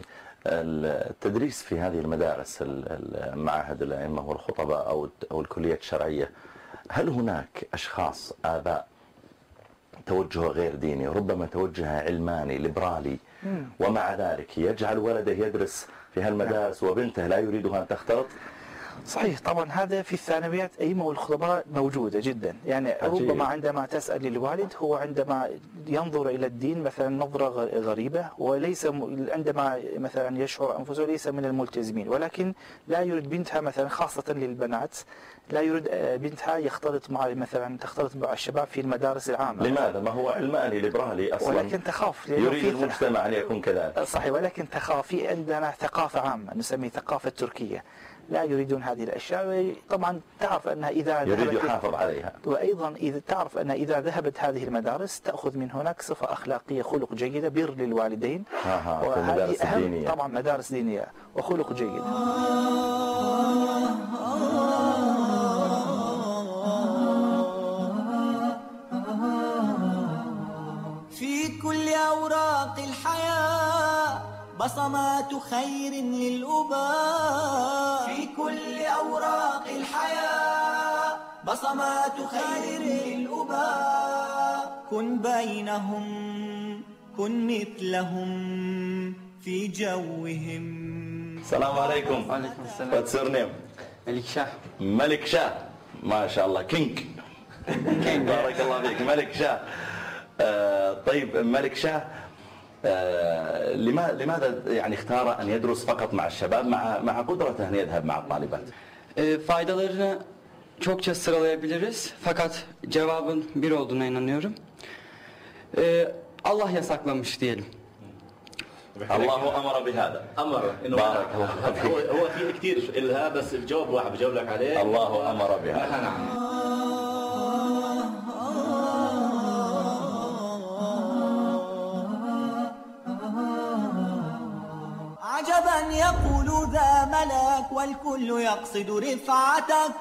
Speaker 9: التدريس في هذه المدارس ال- المعاهد الأئمة والخطباء أو أو الكلية الشرعية هل هناك أشخاص آباء توجهه غير ديني ربما توجهه علماني ليبرالي ومع ذلك يجعل ولده يدرس في هالمدارس وبنته لا يريدها أن تختلط؟
Speaker 7: صحيح طبعا هذا في الثانويات أئمة والخطباء موجودة جدا. يعني
Speaker 9: عجيب.
Speaker 7: ربما عندما تسأل الوالد هو عندما ينظر إلى الدين مثلا نظرة غريبة وليس عندما مثلا يشعر أنفسه ليس من الملتزمين. ولكن لا يريد بنتها مثلا خاصة للبنات لا يريد آه، بنتها يختلط مع مثلا تختلط مع الشباب في المدارس العامة.
Speaker 9: لماذا؟ ما هو علماني ليبرالي أصلا؟
Speaker 7: ولكن تخاف
Speaker 9: يريد المجتمع أن يكون كذلك.
Speaker 7: صحيح ولكن تخاف في عندنا ثقافة عامة نسميه ثقافة تركية. لا يريدون هذه الأشياء. طبعا تعرف أنها إذا
Speaker 9: يريد يحافظ عليها.
Speaker 7: وأيضا إذا تعرف أن إذا ذهبت هذه المدارس تأخذ من هناك صفة أخلاقية خلق جيدة بر للوالدين. وهذه
Speaker 9: المدارس
Speaker 7: أهم
Speaker 9: الدينية.
Speaker 7: طبعا مدارس دينية وخلق جيد
Speaker 1: في كل أوراق الحياة بصمات خير للأباء في كل أوراق الحياة. بصمات خير للأباء. كن بينهم كن مثلهم في جوهم.
Speaker 9: السلام عليكم.
Speaker 10: وعليكم السلام.
Speaker 9: Your name?
Speaker 10: ملك شاه.
Speaker 9: ملك شاه. ما شاء الله. كينج بارك الله فيك. ملك شاه. آه، طيب ملك شاه. لما- لماذا يعني اختار أن يدرس فقط مع الشباب مع مع قدرته أن يذهب مع الطالبات
Speaker 10: Ee, faydalarını çokça sıralayabiliriz fakat cevabın bir olduğuna inanıyorum. Ee, Allah yasaklamış diyelim.
Speaker 9: الله أمر بهذا
Speaker 6: أمر انه
Speaker 9: بارك الله فيك.
Speaker 6: هو هو في كثير لها بس الجواب واحد بجاوب لك عليه
Speaker 9: الله أمر بهذا
Speaker 6: نعم
Speaker 1: يقول ذا ملك والكل يقصد رفعتك.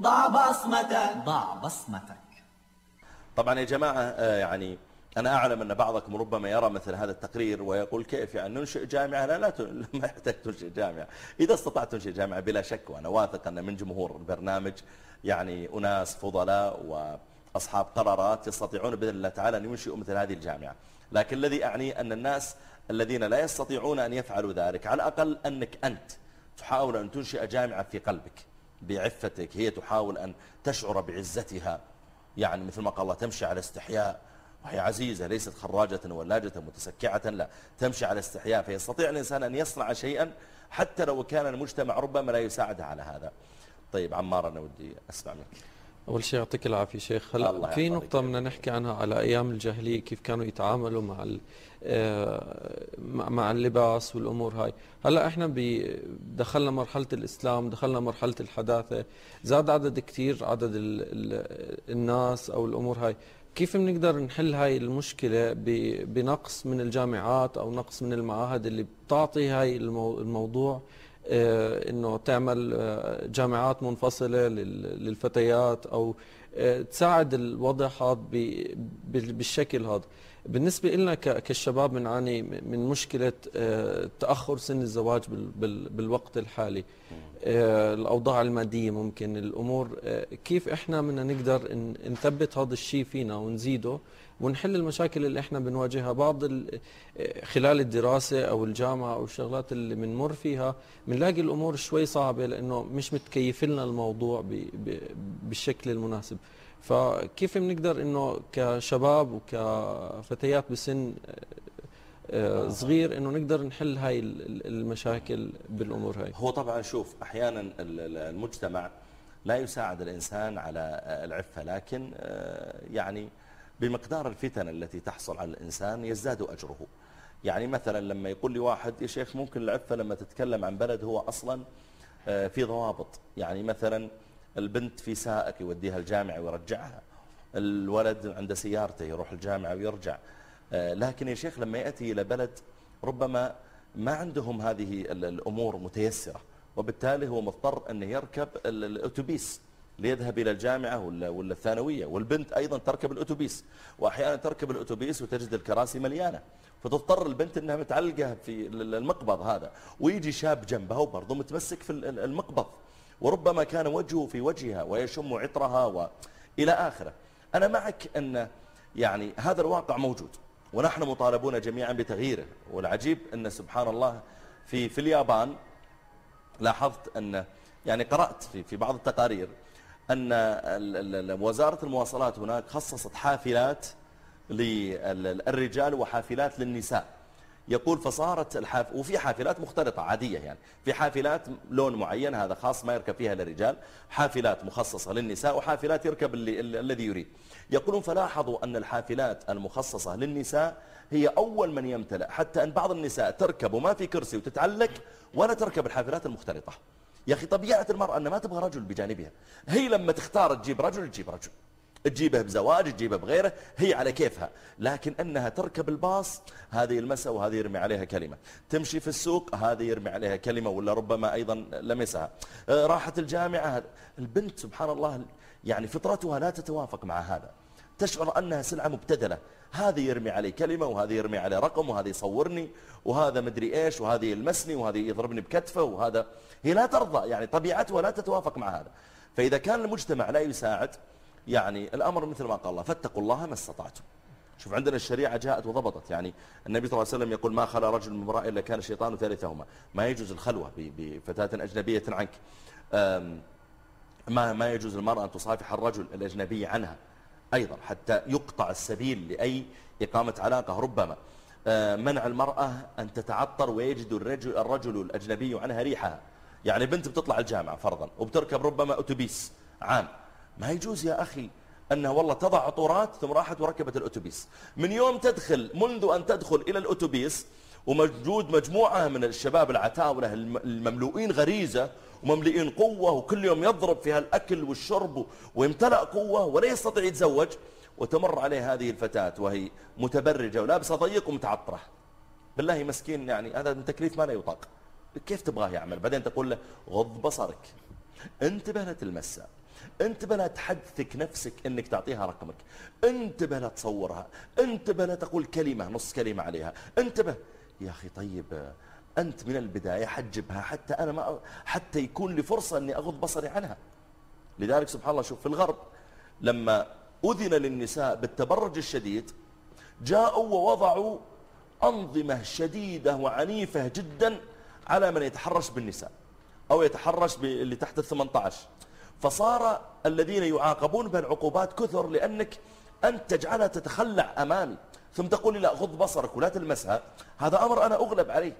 Speaker 1: ضع بصمتك. ضع بصمتك.
Speaker 2: طبعا يا جماعة آه، يعني أنا أعلم أن بعضكم ربما يرى مثل هذا التقرير ويقول كيف؟ يعني ننشئ جامعة؟ لا لا *laughs* ما يحتاج تنشئ جامعة. إذا استطعت تنشئ جامعة بلا شك وأنا واثق أن من جمهور البرنامج يعني أناس فضلاء وأصحاب قرارات يستطيعون بإذن الله تعالى أن ينشئوا مثل هذه الجامعة. لكن الذي أعني أن الناس الذين لا يستطيعون أن يفعلوا ذلك. على الأقل أنك أنت تحاول أن تنشئ جامعة في قلبك بعفتك. هي تحاول أن تشعر بعزتها. يعني مثل ما قال الله تمشي على استحياء. وهي عزيزة ليست خراجة ولاجة متسكعة. لا تمشي على استحياء. فيستطيع الإنسان أن يصنع شيئا حتى لو كان المجتمع ربما لا يساعده على هذا. طيب عمار أنا ودي أسمع منك.
Speaker 8: أول شيء يعطيك العافية شيخ. هلأ في. نقطة بدنا نحكي عنها على أيام الجاهلية كيف كانوا يتعاملوا مع آه، مع مع اللباس والأمور هاي. هلأ إحنا ب- دخلنا مرحلة الإسلام دخلنا مرحلة الحداثة زاد عدد كثير عدد ال ال الناس أو الأمور هاي. كيف بنقدر نحل هاي المشكلة ب- بنقص من الجامعات أو نقص من المعاهد اللي بتعطي هاي المو- الموضوع؟ إنه تعمل آه، جامعات منفصلة لل- للفتيات أو آه، تساعد الوضع هذا بالشكل هذا بالنسبة لنا كالشباب بنعاني من مشكلة آه، تأخر سن الزواج بال- بال- بالوقت الحالي. آه، الأوضاع المادية ممكن الأمور آه، كيف إحنا بدنا نقدر نثبت هذا الشيء فينا ونزيده؟ ونحل المشاكل اللي إحنا بنواجهها. بعض ال- آه، خلال الدراسة أو الجامعة أو الشغلات اللي بنمر فيها بنلاقي الأمور شوي صعبة لأنه مش متكيف لنا الموضوع بالشكل المناسب. فكيف بنقدر إنه كشباب وكفتيات بسن آه، صغير إنه نقدر نحل هاي ال- ال- المشاكل بالأمور هاي؟
Speaker 2: هو طبعا شوف ال- المجتمع لا يساعد الإنسان على آه، العفة لكن آه، يعني بمقدار الفتن التي تحصل على الإنسان يزداد أجره. يعني مثلا لما يقول لي واحد يا شيخ ممكن العفة لما تتكلم عن بلد هو أصلا آه، في ضوابط. يعني مثلا البنت في سائق يوديها الجامعة ويرجعها الولد عنده سيارته يروح الجامعة ويرجع. آه، لكن يا شيخ لما يأتي إلى بلد ربما ما عندهم هذه ال- الأمور متيسرة وبالتالي هو مضطر أن يركب ال- الأتوبيس ليذهب إلى الجامعة ولا, ولا الثانوية. والبنت أيضا تركب الأتوبيس وأحيانا تركب الأتوبيس وتجد الكراسي مليانة. فتضطر البنت أنها متعلقة في ال- المقبض هذا ويجي شاب جنبها وبرضه متمسك في ال- ال- المقبض وربما كان وجهه في وجهها ويشم عطرها وإلى آخره. أنا معك أن يعني هذا الواقع موجود ونحن مطالبون جميعا بتغييره. والعجيب أن سبحان الله في في اليابان لاحظت أن يعني قرأت في في بعض التقارير أن وزارة المواصلات هناك خصصت حافلات للرجال وحافلات للنساء. يقول فصارت الحاف وفي حافلات مختلطة عادية يعني. في حافلات لون معين هذا خاص ما يركب فيها للرجال حافلات مخصصة للنساء وحافلات يركب اللي ال- الذي يريد. يقولون فلاحظوا أن الحافلات المخصصة للنساء هي أول من يمتلئ حتى أن بعض النساء تركب وما في كرسي وتتعلق ولا تركب الحافلات المختلطة. يا أخي طبيعة المرأة أن ما تبغى رجل بجانبها. هي لما تختار تجيب رجل تجيب رجل. تجيبه بزواج تجيبه بغيره هي على كيفها. لكن أنها تركب الباص هذه يلمسها وهذه يرمي عليها كلمة. تمشي في السوق هذه يرمي عليها كلمة ولا ربما أيضا لمسها. آه، راحت الجامعة البنت سبحان الله يعني فطرتها لا تتوافق مع هذا. تشعر أنها سلعة مبتدلة هذا يرمي علي كلمة وهذا يرمي علي رقم وهذا يصورني وهذا مدري إيش وهذا يلمسني وهذا يضربني بكتفه وهذا هي لا ترضى يعني طبيعتها لا تتوافق مع هذا. فإذا كان المجتمع لا يساعد يعني الأمر مثل ما قال الله فاتقوا الله ما استطعتم. شوف عندنا الشريعة جاءت وضبطت يعني النبي صلى الله عليه وسلم يقول ما خلا رجل من امرأة إلا كان الشيطان ثالثهما. ما يجوز الخلوة بفتاة أجنبية عنك. ما ما يجوز للمرأة أن تصافح الرجل الأجنبي عنها أيضا حتى يقطع السبيل لأي إقامة علاقة. ربما آه، منع المرأة أن تتعطر ويجد الرجل, الرجل الأجنبي عنها ريحها. يعني بنت بتطلع الجامعة فرضا وبتركب ربما أتوبيس عام. ما يجوز يا أخي أنها والله تضع عطورات ثم راحت وركبت الأتوبيس. من يوم تدخل منذ أن تدخل إلى الأتوبيس وموجود مجموعة من الشباب العتاولة الم- المملوئين غريزة ومملئين قوة وكل يوم يضرب فيها الأكل والشرب ويمتلأ قوة ولا يستطيع يتزوج وتمر عليه هذه الفتاة وهي متبرجة ولابسة ضيق ومتعطرة. بالله مسكين يعني هذا من تكليف ما لا يطاق. كيف تبغاه يعمل؟ بعدين تقول له غض بصرك. انتبه لا تلمسها. انتبه لا تحدثك نفسك إنك تعطيها رقمك. انتبه لا تصورها. انتبه لا تقول كلمة نص كلمة عليها. انتبه. يا أخي طيب أنت من البداية حجبها حتى أنا ما حتى يكون لي فرصة أني أغض بصري عنها. لذلك سبحان الله شوف في الغرب لما أذن للنساء بالتبرج الشديد جاءوا ووضعوا أنظمة شديدة وعنيفة جدا على من يتحرش بالنساء أو يتحرش باللي تحت ال 18 فصار الذين يعاقبون بالعقوبات كثر لأنك أنت تجعلها تتخلع أمامي ثم تقول لي لا غض بصرك ولا تلمسها. هذا أمر أنا أغلب عليه.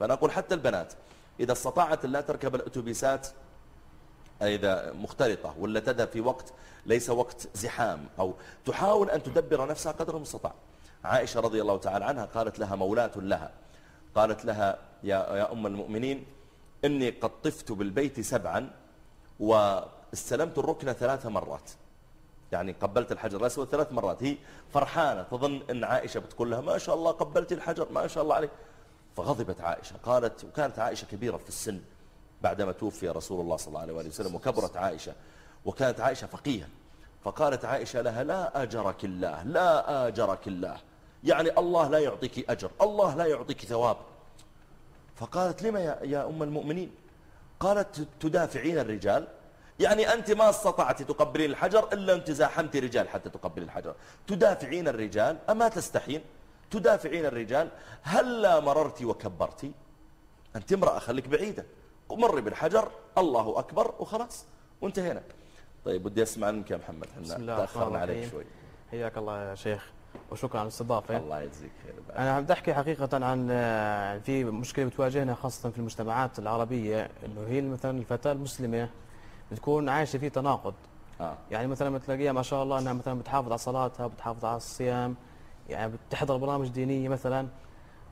Speaker 2: فأنا أقول حتى البنات إذا استطاعت لا تركب الأتوبيسات إذا مختلطة ولا تذهب في وقت ليس وقت زحام أو تحاول أن تدبر نفسها قدر المستطاع. عائشة رضي الله تعالى عنها قالت لها مولاة لها. قالت لها يا, يا أم المؤمنين إني قد طفت بالبيت سبعا واستلمت الركن ثلاث مرات. يعني قبلت الحجر الأسود ثلاث مرات. هي فرحانة تظن أن عائشة بتقول لها ما شاء الله قبلت الحجر ما شاء الله عليك. فغضبت عائشة قالت وكانت عائشة كبيرة في السن بعدما توفي رسول الله صلى الله عليه وسلم وكبرت عائشة وكانت عائشة فقيها فقالت عائشة لها لا أجرك الله لا أجرك الله. يعني الله لا يعطيك أجر الله لا يعطيك ثواب. فقالت لما يا, يا أم المؤمنين؟ قالت تدافعين الرجال؟ يعني أنت ما استطعت تقبلين الحجر إلا أنت زاحمت رجال حتى تقبل الحجر. تدافعين الرجال؟ أما تستحين؟ تدافعين الرجال؟ هلا مررت وكبرتي أنت امرأة خليك بعيدة. مري بالحجر الله أكبر وخلاص وانتهينا. طيب بدي أسمع منك يا محمد
Speaker 11: بسم إحنا
Speaker 2: تأخرنا عليك. شوي.
Speaker 11: حياك الله يا شيخ. وشكرا على الاستضافة
Speaker 2: الله يجزيك خير بعد.
Speaker 11: أنا عم بحكي حقيقة عن آه، في مشكلة بتواجهنا خاصة في المجتمعات العربية إنه هي مثلا الفتاة المسلمة بتكون عايشة في تناقض
Speaker 2: آه.
Speaker 11: يعني مثلا بتلاقيها ما شاء الله إنها مثلا بتحافظ على صلاتها بتحافظ على الصيام يعني بتحضر برامج دينية مثلا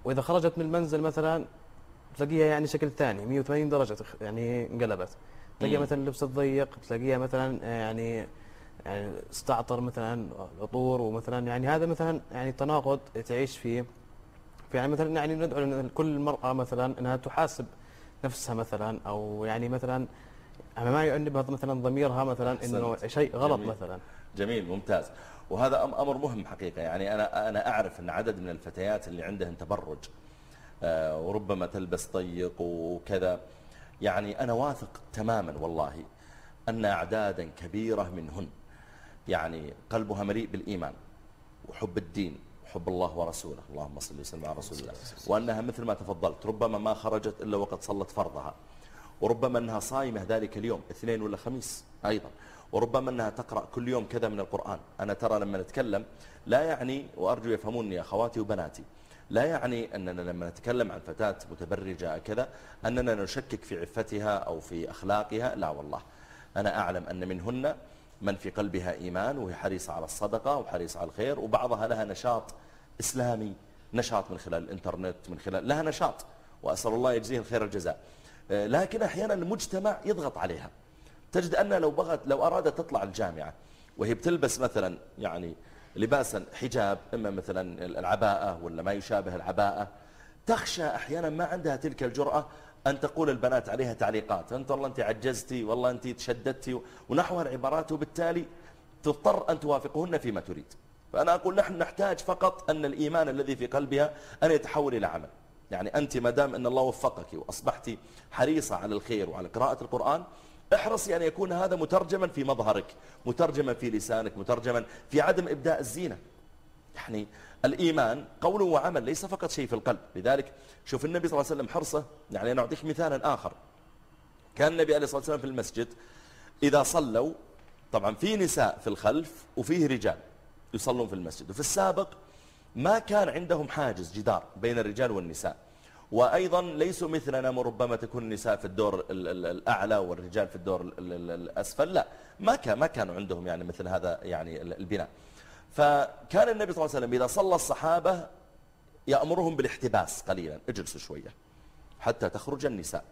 Speaker 11: وإذا خرجت من المنزل مثلا تلاقيها يعني شكل ثاني 180 درجة يعني انقلبت تلاقيها. مثلا لبس الضيق تلاقيها مثلا آه، يعني يعني استعطر مثلا العطور ومثلا يعني هذا مثلا يعني تناقض تعيش فيه يعني مثلا يعني ندعو كل مرأة مثلا إنها تحاسب نفسها مثلا أو يعني مثلا ما يؤنبها مثلا ضميرها مثلا إنه
Speaker 2: أحسنت.
Speaker 11: شيء غلط
Speaker 2: جميل.
Speaker 11: مثلا.
Speaker 2: جميل ممتاز. وهذا أم- أمر مهم حقيقة. يعني أنا أنا أعرف أن عدد من الفتيات اللي عندهن تبرج آه، وربما تلبس ضيق وكذا. يعني أنا واثق تماما والله أن أعدادا كبيرة منهن. يعني قلبها مليء بالإيمان وحب الدين وحب الله ورسوله. اللهم صل وسلم على رسول الله. وأنها مثل ما تفضلت ربما ما خرجت إلا وقد صلت فرضها. وربما أنها صايمة ذلك اليوم اثنين ولا خميس أيضا. وربما أنها تقرأ كل يوم كذا من القرآن. أنا ترى لما نتكلم لا يعني وأرجو يفهموني أخواتي وبناتي لا يعني أننا لما نتكلم عن فتاة متبرجة كذا أننا نشكك في عفتها أو في أخلاقها. لا والله. أنا أعلم أن منهن من في قلبها إيمان وهي حريصة على الصدقة وحريصة على الخير وبعضها لها نشاط إسلامي نشاط من خلال الإنترنت من خلال لها نشاط. وأسأل الله يجزيه الخير الجزاء آه، لكن أحيانا المجتمع يضغط عليها. تجد أن لو بغت لو أرادت تطلع الجامعة وهي بتلبس مثلا يعني لباسا حجاب إما مثلا العباءة ولا ما يشابه العباءة تخشى أحيانا ما عندها تلك الجرأة أن تقول البنات عليها تعليقات. أنت والله أنت عجزتي والله أنت تشددتي ونحو العبارات وبالتالي تضطر أن توافقهن فيما تريد. فأنا أقول نحن نحتاج فقط أن الإيمان الذي في قلبها أن يتحول إلى عمل. يعني أنت ما دام أن الله وفقك وأصبحت حريصة على الخير وعلى قراءة القرآن احرصي أن يكون هذا مترجما في مظهرك مترجما في لسانك مترجما في عدم إبداء الزينة. يعني الإيمان قول وعمل ليس فقط شيء في القلب. لذلك شوف النبي صلى الله عليه وسلم حرصه يعني أنا أعطيك مثالا آخر. كان النبي عليه الصلاة والسلام في المسجد إذا صلوا طبعا في نساء في الخلف وفيه رجال يصلون في المسجد. وفي السابق ما كان عندهم حاجز جدار بين الرجال والنساء. وأيضا ليسوا مثلنا ربما تكون النساء في الدور الأعلى والرجال في الدور الأسفل. لا ما كان ما كانوا عندهم يعني مثل هذا يعني البناء. فكان النبي صلى الله عليه وسلم إذا صلى الصحابة يأمرهم بالاحتباس قليلا اجلسوا شوية حتى تخرج النساء.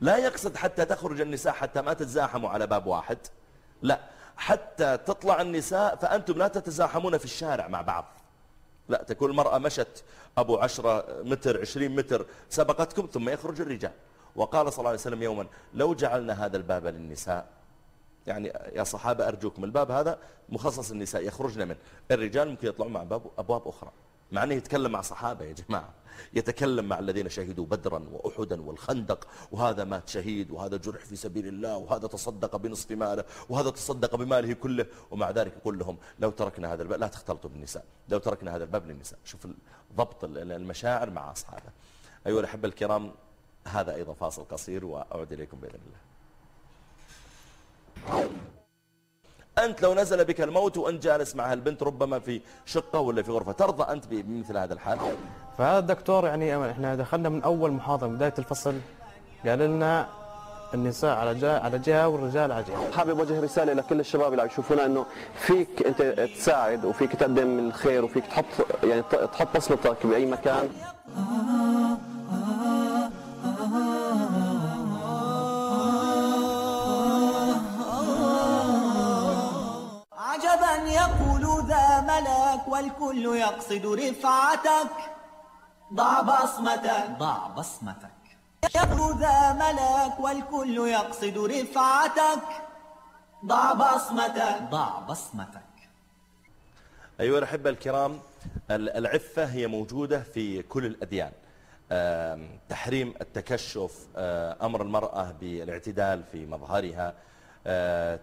Speaker 2: لا يقصد حتى تخرج النساء حتى ما تتزاحموا على باب واحد لا حتى تطلع النساء فأنتم لا تتزاحمون في الشارع مع بعض. لا تكون المرأة مشت أبو عشرة متر عشرين متر سبقتكم ثم يخرج الرجال. وقال صلى الله عليه وسلم يوما لو جعلنا هذا الباب للنساء يعني يا صحابة أرجوكم الباب هذا مخصص النساء يخرجن منه. الرجال ممكن يطلعون مع أبواب أخرى. مع أنه يتكلم مع صحابة يا جماعة. يتكلم مع الذين شهدوا بدرا وأحدا والخندق وهذا مات شهيد وهذا جرح في سبيل الله وهذا تصدق بنصف ماله وهذا تصدق بماله كله. ومع ذلك يقول لهم لو تركنا هذا الباب لا تختلطوا بالنساء. لو تركنا هذا الباب للنساء. شوف ضبط المشاعر مع أصحابه. أيها الأحبة الكرام هذا أيضا فاصل قصير وأعود إليكم بإذن الله. أنت لو نزل بك الموت وأنت جالس مع هالبنت ربما في شقة ولا في غرفة ترضى أنت بمثل هذا الحال؟
Speaker 11: فهذا الدكتور يعني إحنا دخلنا من أول محاضرة من بداية الفصل قال لنا النساء على جهة على جهة والرجال على جهة.
Speaker 12: حابب أوجه رسالة لكل الشباب اللي عم يشوفونا إنه فيك أنت تساعد وفيك تقدم الخير وفيك تحط يعني تحط بصمتك بأي مكان.
Speaker 1: ملك والكل يقصد رفعتك. ضع بصمتك. ضع بصمتك. يبدو ذا ملك والكل يقصد رفعتك. ضع بصمتك. ضع بصمتك.
Speaker 2: أيها الأحبة الكرام العفة هي موجودة في كل الأديان. تحريم التكشف أمر المرأة بالاعتدال في مظهرها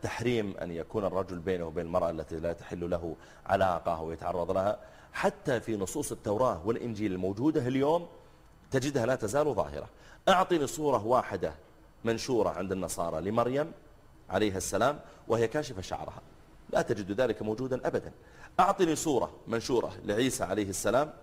Speaker 2: تحريم أن يكون الرجل بينه وبين المرأة التي لا تحل له علاقة ويتعرض لها. حتى في نصوص التوراة والإنجيل الموجودة اليوم تجدها لا تزال ظاهرة. أعطني صورة واحدة منشورة عند النصارى لمريم عليها السلام وهي كاشفة شعرها. لا تجد ذلك موجودا أبدا. أعطني صورة منشورة لعيسى عليه السلام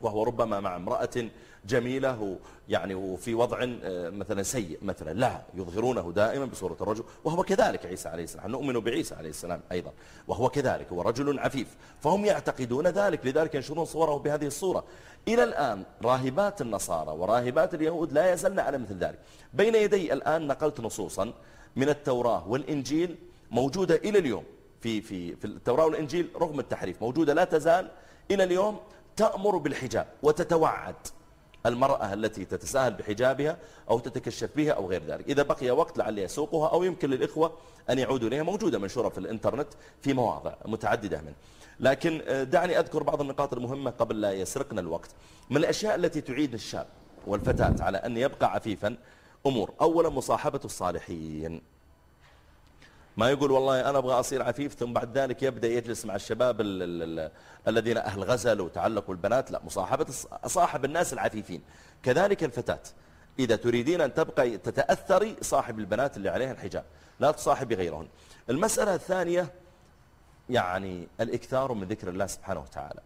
Speaker 2: وهو ربما مع امرأة جميلة يعني وفي وضع آه، مثلا سيء مثلا لا يظهرونه دائما بصورة الرجل وهو كذلك عيسى عليه السلام نؤمن بعيسى عليه السلام أيضا وهو كذلك هو رجل عفيف فهم يعتقدون ذلك لذلك ينشرون صوره بهذه الصورة. إلى الآن راهبات النصارى وراهبات اليهود لا يزلن على مثل ذلك. بين يدي الآن نقلت نصوصا من التوراة والإنجيل موجودة إلى اليوم في, في, في التوراة والإنجيل رغم التحريف موجودة لا تزال إلى اليوم تأمر بالحجاب وتتوعد. المرأة التي تتساهل بحجابها أو تتكشف بها أو غير ذلك. إذا بقي وقت لعلي أسوقها أو يمكن للإخوة أن يعودوا إليها موجودة منشورة في الإنترنت في مواضع متعددة منه لكن آه، دعني أذكر بعض النقاط المهمة قبل لا يسرقنا الوقت. من الأشياء التي تعيد الشاب والفتاة على أن يبقى عفيفا أمور. أولا مصاحبة الصالحين. ما يقول والله أنا أبغى أصير عفيف ثم بعد ذلك يبدأ يجلس مع الشباب ال ال ال الذين أهل غزل وتعلقوا البنات. لا مصاحبة صاحب الناس العفيفين. كذلك الفتاة. إذا تريدين أن تبقى تتأثري صاحب البنات اللي عليها الحجاب. لا تصاحبي غيرهن. المسألة الثانية يعني الإكثار من ذكر الله سبحانه وتعالى.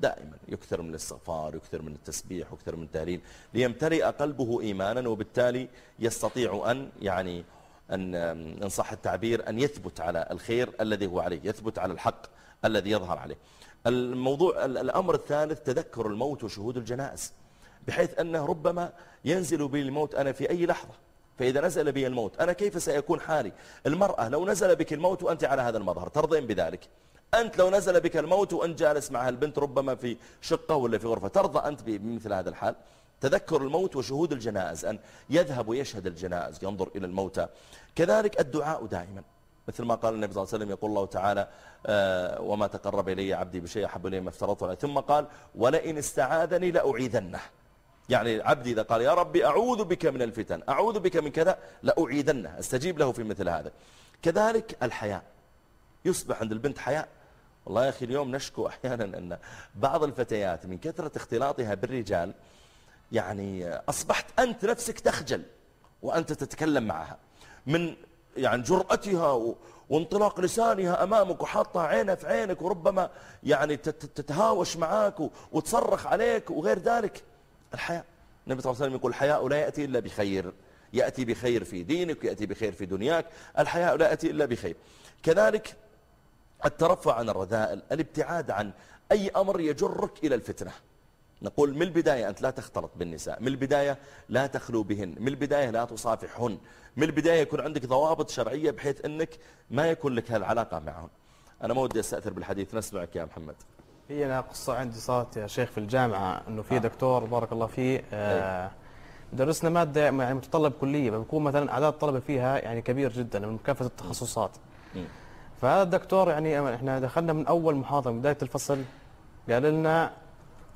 Speaker 2: دائما يكثر من الاستغفار يكثر من التسبيح يكثر من التهليل. ليمتلئ قلبه إيمانا وبالتالي يستطيع أن يعني أن إن صح التعبير أن يثبت على الخير الذي هو عليه يثبت على الحق الذي يظهر عليه. الموضوع الأمر الثالث تذكر الموت وشهود الجنائز بحيث أنه ربما ينزل بي الموت أنا في أي لحظة فإذا نزل بي الموت أنا كيف سيكون حالي؟ المرأة لو نزل بك الموت وأنت على هذا المظهر ترضين بذلك؟ أنت لو نزل بك الموت وأنت جالس مع البنت ربما في شقة ولا في غرفة ترضى أنت بمثل هذا الحال؟ تذكر الموت وشهود الجنائز أن يذهب ويشهد الجنائز ينظر إلى الموتى. كذلك الدعاء دائما. مثل ما قال النبي صلى الله عليه وسلم يقول الله تعالى آه وما تقرب إلي عبدي بشيء أحب إلي ما افترضت عليه. ثم قال ولئن استعاذني لأعيذنه. يعني عبدي إذا قال يا ربي أعوذ بك من الفتن أعوذ بك من كذا لأعيذنه أستجيب له في مثل هذا. كذلك الحياء. يصبح عند البنت حياء. والله يا أخي اليوم نشكو أحيانا أن بعض الفتيات من كثرة اختلاطها بالرجال يعني أصبحت أنت نفسك تخجل وأنت تتكلم معها. من يعني جرأتها وانطلاق لسانها أمامك وحاطها عينها في عينك وربما يعني تتهاوش معاك وتصرخ عليك وغير ذلك. الحياء النبي صلى الله عليه وسلم يقول الحياء لا يأتي إلا بخير. يأتي بخير في دينك ويأتي بخير في دنياك. الحياء لا يأتي إلا بخير. كذلك الترفع عن الرذائل الابتعاد عن أي أمر يجرك إلى الفتنة. نقول من البداية أنت لا تختلط بالنساء من البداية لا تخلو بهن من البداية لا تصافحهن من البداية يكون عندك ضوابط شرعية بحيث أنك ما يكون لك هالعلاقة معهن أنا ما ودي أستأثر بالحديث نسمعك يا محمد.
Speaker 11: هي أنا قصة عندي صارت يا شيخ في الجامعة أنه في آه. دكتور بارك الله فيه آه درسنا مادة يعني متطلب كلية فبكون مثلا أعداد الطلبة فيها يعني كبير جدا من كافة التخصصات. فهذا الدكتور يعني إحنا دخلنا من أول محاضرة من بداية الفصل قال لنا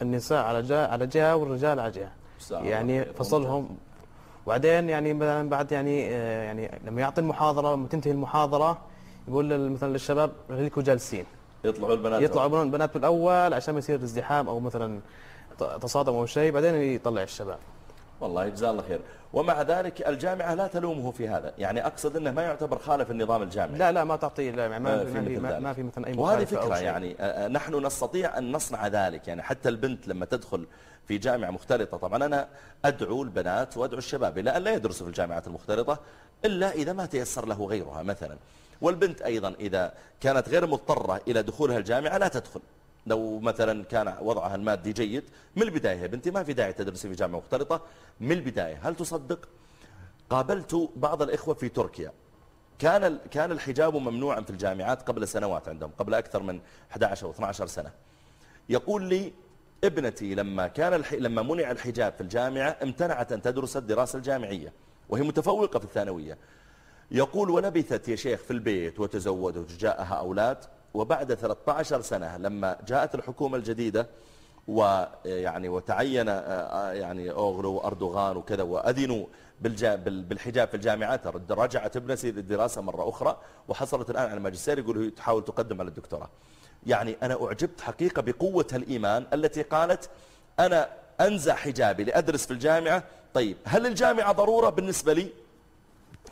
Speaker 11: النساء على جهة على جهة والرجال على جهة. يعني فصلهم. وبعدين يعني مثلا بعد يعني آه، يعني لما يعطي المحاضرة لما تنتهي المحاضرة يقول مثلا للشباب خليكم جالسين.
Speaker 2: يطلعوا البنات.
Speaker 11: يطلعوا البنات بالأول عشان ما يصير ازدحام أو مثلا تصادم أو شيء بعدين يطلع الشباب.
Speaker 2: والله يجزاه الله خير. ومع ذلك الجامعة لا تلومه في هذا. يعني أقصد أنه ما يعتبر خالف النظام الجامعي.
Speaker 11: لا لا ما تعطيه لا ما, ما, في, ما, ما في مثلا أي
Speaker 2: وهذه فكرة يعني نحن نستطيع أن نصنع ذلك. يعني حتى البنت لما تدخل في جامعة مختلطة طبعا أنا أدعو البنات وأدعو الشباب إلى أن لا يدرسوا في الجامعات المختلطة إلا إذا ما تيسر له غيرها مثلا. والبنت أيضا إذا كانت غير مضطرة إلى دخولها الجامعة لا تدخل. لو مثلا كان وضعها المادي جيد من البداية يا بنتي ما في داعي تدرسي في جامعة مختلطة. من البداية هل تصدق؟ قابلت بعض الإخوة في تركيا. كان كان الحجاب ممنوعا في الجامعات قبل سنوات عندهم قبل أكثر من 11 أو 12 سنة. يقول لي ابنتي لما كان الح... لما منع الحجاب في الجامعة امتنعت أن تدرس الدراسة الجامعية وهي متفوقة في الثانوية. يقول ولبثت يا شيخ في البيت وتزوجت وجاءها أولاد. وبعد 13 سنة لما جاءت الحكومة الجديدة ويعني وتعين آه، يعني أوغلو وأردوغان وكذا وأذنوا بالحجاب في الجامعات رجعت ابنتي للدراسة مرة أخرى وحصلت الآن على الماجستير يقول تحاول تقدم على الدكتوراه. يعني أنا أعجبت حقيقة بقوة الإيمان التي قالت أنا أنزع حجابي لأدرس في الجامعة. طيب هل الجامعة ضرورة بالنسبة لي؟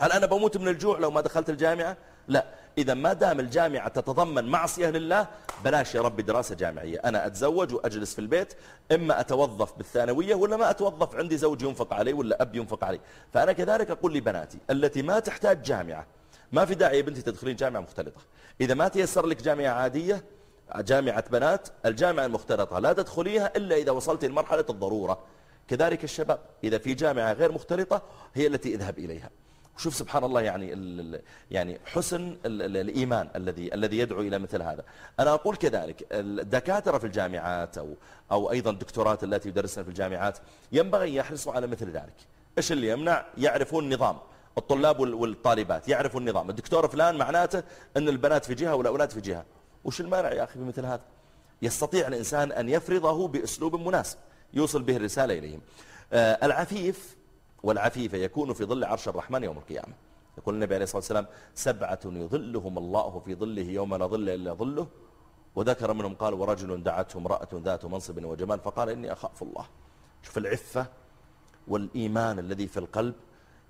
Speaker 2: هل أنا بموت من الجوع لو ما دخلت الجامعة؟ لا. إذا ما دام الجامعة تتضمن معصية لله بلاش يا ربي دراسة جامعية. أنا أتزوج وأجلس في البيت إما أتوظف بالثانوية ولا ما أتوظف عندي زوج ينفق علي ولا أب ينفق علي. فأنا كذلك أقول لبناتي التي ما تحتاج جامعة ما في داعي يا بنتي تدخلين جامعة مختلطة. إذا ما تيسر لك جامعة عادية جامعة بنات الجامعة المختلطة لا تدخليها إلا إذا وصلت لمرحلة الضرورة. كذلك الشباب إذا في جامعة غير مختلطة هي التي اذهب إليها. وشوف سبحان الله يعني يعني حسن الإيمان الذي الذي يدعو إلى مثل هذا. أنا أقول كذلك الدكاترة في الجامعات أو أو أيضا الدكتورات التي يدرسن في الجامعات ينبغي يحرصوا على مثل ذلك. إيش اللي يمنع؟ يعرفون النظام الطلاب والطالبات يعرفوا النظام. الدكتور فلان معناته أن البنات في جهة والأولاد في جهة. وش المانع يا أخي بمثل هذا؟ يستطيع الإنسان أن يفرضه بأسلوب مناسب يوصل به الرسالة إليهم. آه العفيف والعفيف يكون في ظل عرش الرحمن يوم القيامة. يقول النبي عليه الصلاة والسلام سبعة يظلهم الله في ظله يوم لا ظل إلا ظله. وذكر منهم قال ورجل دعته امرأة ذات منصب وجمال فقال إني أخاف الله. شوف العفة والإيمان الذي في القلب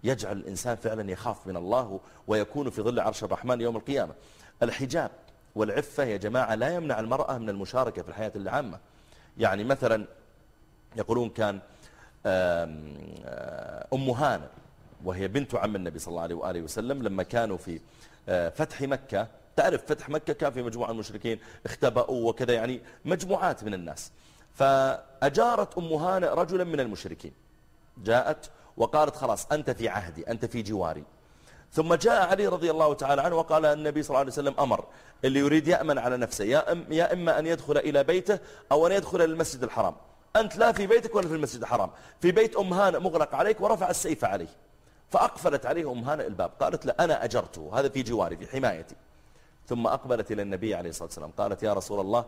Speaker 2: يجعل الإنسان فعلا يخاف من الله ويكون في ظل عرش الرحمن يوم القيامة. الحجاب والعفة يا جماعة لا يمنع المرأة من المشاركة في الحياة العامة. يعني مثلا يقولون كان أم هانة وهي بنت عم النبي صلى الله عليه وآله وسلم لما كانوا في آه، فتح مكة. تعرف فتح مكة كان في مجموعة المشركين اختبأوا وكذا يعني مجموعات من الناس. فأجارت أم هانة رجلا من المشركين. جاءت وقالت خلاص أنت في عهدي أنت في جواري. ثم جاء علي رضي الله تعالى عنه وقال النبي صلى الله عليه وسلم أمر اللي يريد يأمن على نفسه يا, يا إما أن يدخل إلى بيته أو أن يدخل إلى المسجد الحرام. أنت لا في بيتك ولا في المسجد الحرام. في بيت أم هانة مغلق عليك ورفع السيف عليه. فأقفلت عليه أم هانة الباب. قالت لا أنا أجرته هذا في جواري في حمايتي. ثم أقبلت إلى النبي عليه الصلاة والسلام. قالت يا رسول الله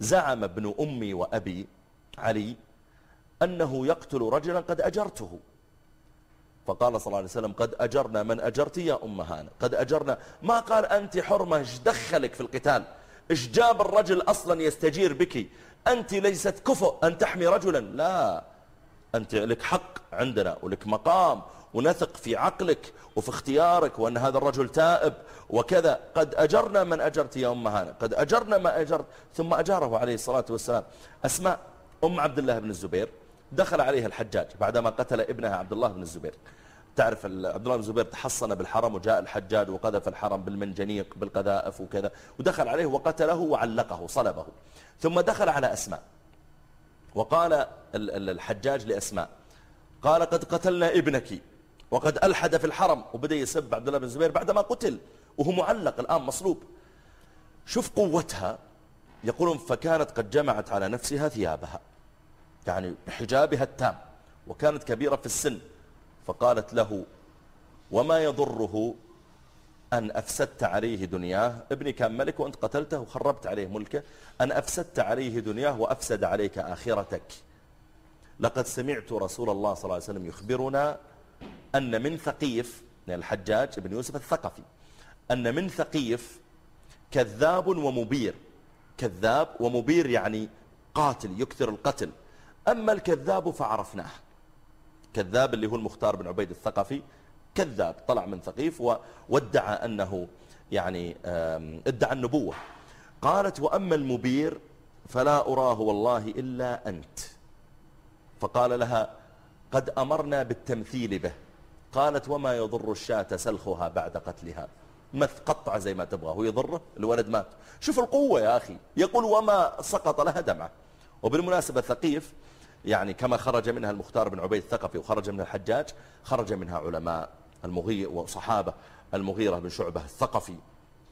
Speaker 2: زعم ابن أمي وأبي علي أنه يقتل رجلا قد أجرته. فقال صلى الله عليه وسلم قد أجرنا من أجرت يا أم هانة قد أجرنا. ما قال أنت حرمة إيش دخلك في القتال؟ إيش جاب الرجل أصلا يستجير بك؟ أنت ليست كفؤ أن تحمي رجلا. لا أنت لك حق عندنا ولك مقام ونثق في عقلك وفي اختيارك وأن هذا الرجل تائب وكذا. قد أجرنا من أجرت يا أم هانة قد أجرنا ما أجرت. ثم أجاره عليه الصلاة والسلام. أسماء أم عبد الله بن الزبير. دخل عليها الحجاج بعدما قتل ابنها عبد الله بن الزبير. تعرف عبد الله بن الزبير تحصن بالحرم وجاء الحجاج وقذف الحرم بالمنجنيق بالقذائف وكذا ودخل عليه وقتله وعلقه صلبه ثم دخل على أسماء وقال الحجاج لأسماء قال قد قتلنا ابنك وقد ألحد في الحرم وبدأ يسب عبد الله بن الزبير بعدما قتل وهو معلق الآن مصلوب. شوف قوتها يقولون فكانت قد جمعت على نفسها ثيابها يعني بحجابها التام وكانت كبيرة في السن. فقالت له وما يضره أن أفسدت عليه دنياه؟ ابني كان ملك وأنت قتلته وخربت عليه ملكه. أن أفسدت عليه دنياه وأفسد عليك آخرتك. لقد سمعت رسول الله صلى الله عليه وسلم يخبرنا أن من ثقيف الحجاج بن يوسف الثقفي أن من ثقيف كذاب ومبير. كذاب ومبير يعني قاتل يكثر القتل. أما الكذاب فعرفناه. كذاب اللي هو المختار بن عبيد الثقفي كذاب طلع من ثقيف وادعى أنه يعني ادعى النبوة. قالت وأما المبير فلا أراه والله إلا أنت. فقال لها قد أمرنا بالتمثيل به. قالت وما يضر الشاة سلخها بعد قتلها. مث قطع زي ما تبغى هو يضره؟ الولد مات. شوف القوة يا أخي. يقول وما سقط لها دمعة. وبالمناسبة ثقيف يعني كما خرج منها المختار بن عبيد الثقفي وخرج منها الحجاج خرج منها علماء المغير وصحابة المغيرة بن شعبة الثقفي.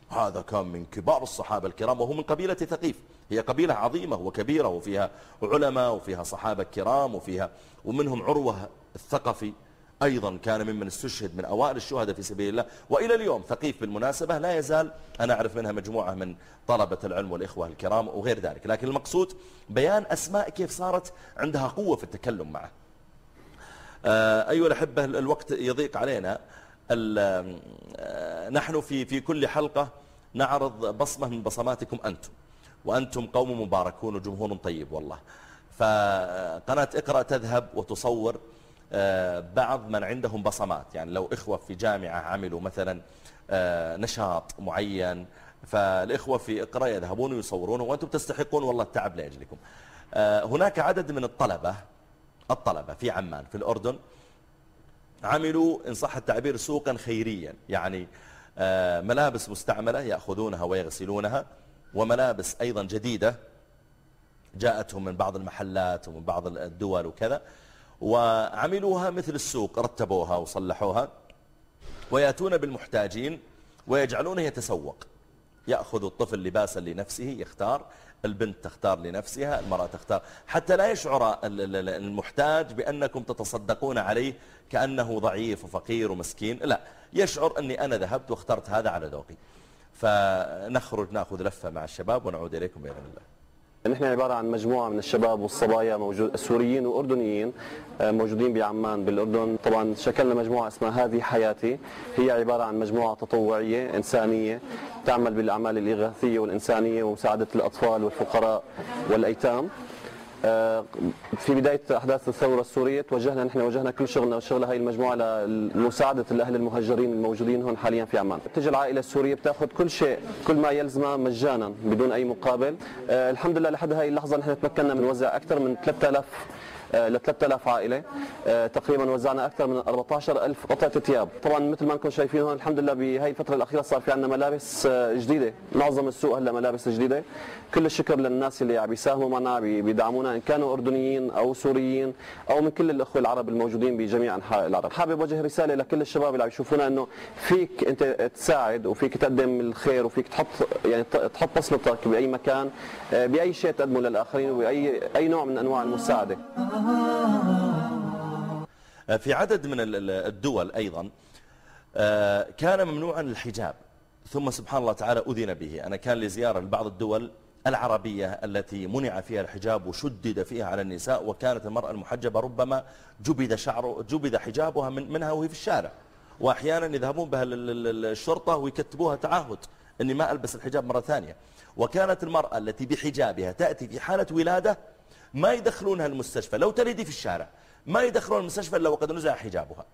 Speaker 2: هذا كان من كبار الصحابة الكرام وهو من قبيلة ثقيف. هي قبيلة عظيمة وكبيرة وفيها علماء وفيها صحابة كرام وفيها ومنهم عروة الثقفي. أيضا كان ممن استشهد من أوائل الشهداء في سبيل الله وإلى اليوم ثقيف بالمناسبة لا يزال أنا أعرف منها مجموعة من طلبة العلم والإخوة الكرام وغير ذلك. لكن المقصود بيان أسماء كيف صارت عندها قوة في التكلم معه. آه، أيها الأحبة الوقت يضيق علينا. آه، نحن في في كل حلقة نعرض بصمة من بصماتكم أنتم وأنتم قوم مباركون وجمهور طيب والله. فقناة اقرأ تذهب وتصور بعض من عندهم بصمات. يعني لو إخوة في جامعة عملوا مثلا آه، نشاط معين فالإخوة في إقرأ يذهبون ويصورونه وأنتم تستحقون والله التعب لأجلكم. آه، هناك عدد من الطلبة الطلبة في عمان في الأردن عملوا إن صح التعبير سوقا خيريا. يعني ملابس مستعملة يأخذونها ويغسلونها وملابس أيضا جديدة جاءتهم من بعض المحلات ومن بعض الدول وكذا. وعملوها مثل السوق رتبوها وصلحوها ويأتون بالمحتاجين ويجعلونه يتسوق. يأخذ الطفل لباسا لنفسه يختار البنت تختار لنفسها المرأة تختار. حتى لا يشعر المحتاج بأنكم تتصدقون عليه كأنه ضعيف وفقير ومسكين. لا يشعر أني أنا ذهبت واخترت هذا على ذوقي. فنخرج نأخذ لفة مع الشباب ونعود إليكم بإذن الله.
Speaker 12: نحن عبارة عن مجموعة من الشباب والصبايا موجود سوريين وأردنيين آه، موجودين بعمان بالأردن. طبعا شكلنا مجموعة اسمها هذه حياتي. هي عبارة عن مجموعة تطوعية إنسانية تعمل بالأعمال الإغاثية والإنسانية ومساعدة الأطفال والفقراء والأيتام. في بداية أحداث الثورة السورية توجهنا نحن وجهنا كل شغلنا وشغل هاي المجموعة لمساعدة الأهل المهجرين الموجودين هون حاليا في عمان. بتجي العائلة السورية بتأخذ كل شيء كل ما يلزمها مجانا بدون أي مقابل. آه، الحمد لله لحد هاي اللحظة نحن تمكنا من وزع أكثر من 3000 ل 3000 عائلة. آه، تقريبا وزعنا أكثر من 14000 قطعة ثياب طبعا مثل ما انكم شايفين هون الحمد لله بهي الفترة الأخيرة صار في عندنا ملابس آه، جديدة. معظم السوق هلا ملابس جديدة. كل الشكر للناس اللي عم يساهموا معنا بيدعمونا إن كانوا أردنيين أو سوريين أو من كل الأخوة العرب الموجودين بجميع أنحاء العرب. حابب وجه رسالة لكل الشباب اللي عم يشوفونا إنه فيك أنت تساعد وفيك تقدم الخير وفيك تحط يعني تحط بصمتك بأي مكان آه، بأي شيء تقدمه للآخرين وباي أي نوع من أنواع المساعدة.
Speaker 2: في عدد من الدول أيضا آه، كان ممنوعا الحجاب ثم سبحان الله تعالى أذن به. أنا كان لي زيارة لبعض الدول العربية التي منع فيها الحجاب وشدد فيها على النساء وكانت المرأة المحجبة ربما جبد شعر جبد حجابها من منها وهي في الشارع. وأحيانا يذهبون بها الشرطة ويكتبوها تعهد أني ما ألبس الحجاب مرة ثانية. وكانت المرأة التي بحجابها تأتي في حالة ولادة ما يدخلونها المستشفى لو تلدي في الشارع ما يدخلون المستشفى إلا وقد نزع حجابها.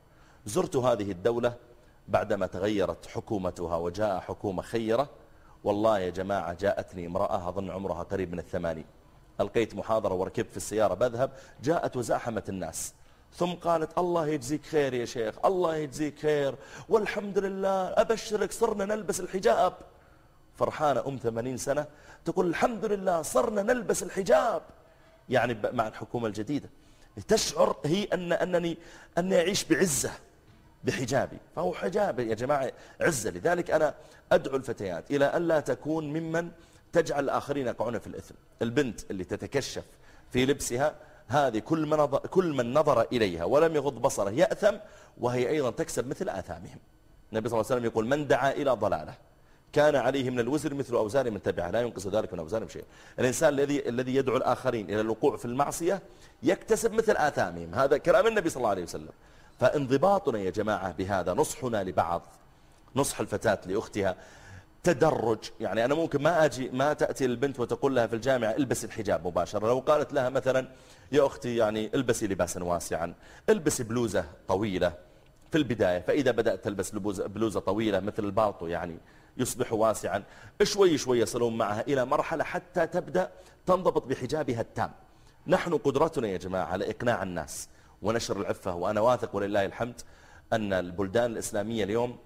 Speaker 2: زرت هذه الدولة بعدما تغيرت حكومتها وجاء حكومة خيرة. والله يا جماعة جاءتني امرأة أظن عمرها قريب من الثمانين. ألقيت محاضرة وركبت في السيارة بذهب جاءت وزاحمت الناس. ثم قالت الله يجزيك خير يا شيخ الله يجزيك خير والحمد لله أبشرك صرنا نلبس الحجاب. فرحانة أم ثمانين سنة تقول الحمد لله صرنا نلبس الحجاب. يعني مع الحكومة الجديدة. تشعر هي أن أنني أني أعيش بعزة بحجابي. فهو حجاب يا جماعة عزة. لذلك أنا أدعو الفتيات إلى أن لا تكون ممن تجعل الآخرين يقعون في الإثم. البنت اللي تتكشف في لبسها هذه كل من, كل من نظر إليها ولم يغض بصره يأثم وهي أيضا تكسب مثل آثامهم. النبي صلى الله عليه وسلم يقول من دعا إلى ضلالة كان عليه من الوزر مثل أوزار من تبعه لا ينقص ذلك من أوزارهم شيء. الإنسان الذي الذي يدعو الآخرين إلى الوقوع في المعصية يكتسب مثل آثامهم. هذا كلام النبي صلى الله عليه وسلم. فانضباطنا يا جماعة بهذا نصحنا لبعض. نصح الفتاة لأختها. تدرج. يعني أنا ممكن ما أجي ما تأتي البنت وتقول لها في الجامعة البس الحجاب مباشرة. لو قالت لها مثلا يا أختي يعني البسي لباسا واسعا البسي بلوزة طويلة. في البداية فإذا بدأت تلبس بلوزة طويلة مثل البالطو يعني يصبح واسعا. شوي شوي يصلون معها إلى مرحلة حتى تبدأ تنضبط بحجابها التام. نحن قدرتنا يا جماعة على إقناع الناس ونشر العفة وأنا واثق ولله الحمد أن البلدان الإسلامية اليوم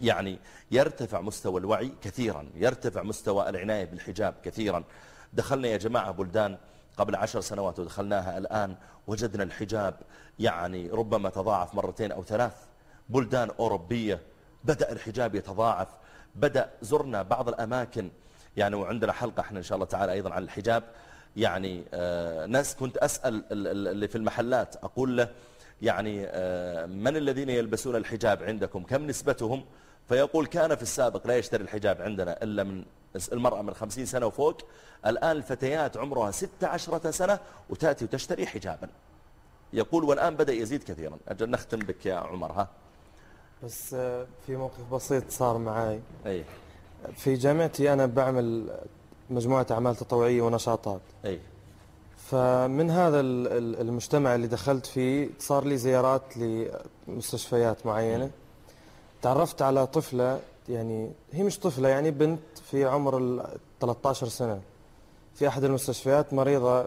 Speaker 2: يعني يرتفع مستوى الوعي كثيرا يرتفع مستوى العناية بالحجاب كثيرا. دخلنا يا جماعة بلدان قبل عشر سنوات ودخلناها الآن وجدنا الحجاب يعني ربما تضاعف مرتين أو ثلاث. بلدان أوروبية بدأ الحجاب يتضاعف. بدأ زرنا بعض الأماكن. يعني وعندنا حلقة إحنا إن شاء الله تعالى أيضا عن الحجاب. يعني آه ناس كنت أسأل اللي في المحلات أقول له يعني آه من الذين يلبسون الحجاب عندكم؟ كم نسبتهم؟ فيقول كان في السابق لا يشتري الحجاب عندنا إلا من المرأة من خمسين سنة وفوق. الآن الفتيات عمرها ستة عشرة سنة وتأتي وتشتري حجابا. يقول والآن بدأ يزيد كثيرا. أجل نختم بك يا عمر ها؟
Speaker 5: بس آه، في موقف بسيط صار معي
Speaker 2: أي.
Speaker 5: في جامعتي أنا بعمل مجموعة أعمال تطوعية ونشاطات.
Speaker 2: أي.
Speaker 5: فمن هذا المجتمع اللي دخلت فيه صار لي زيارات لمستشفيات معينة. تعرفت على طفلة يعني هي مش طفلة يعني بنت في عمر ال 13 سنة. في أحد المستشفيات مريضة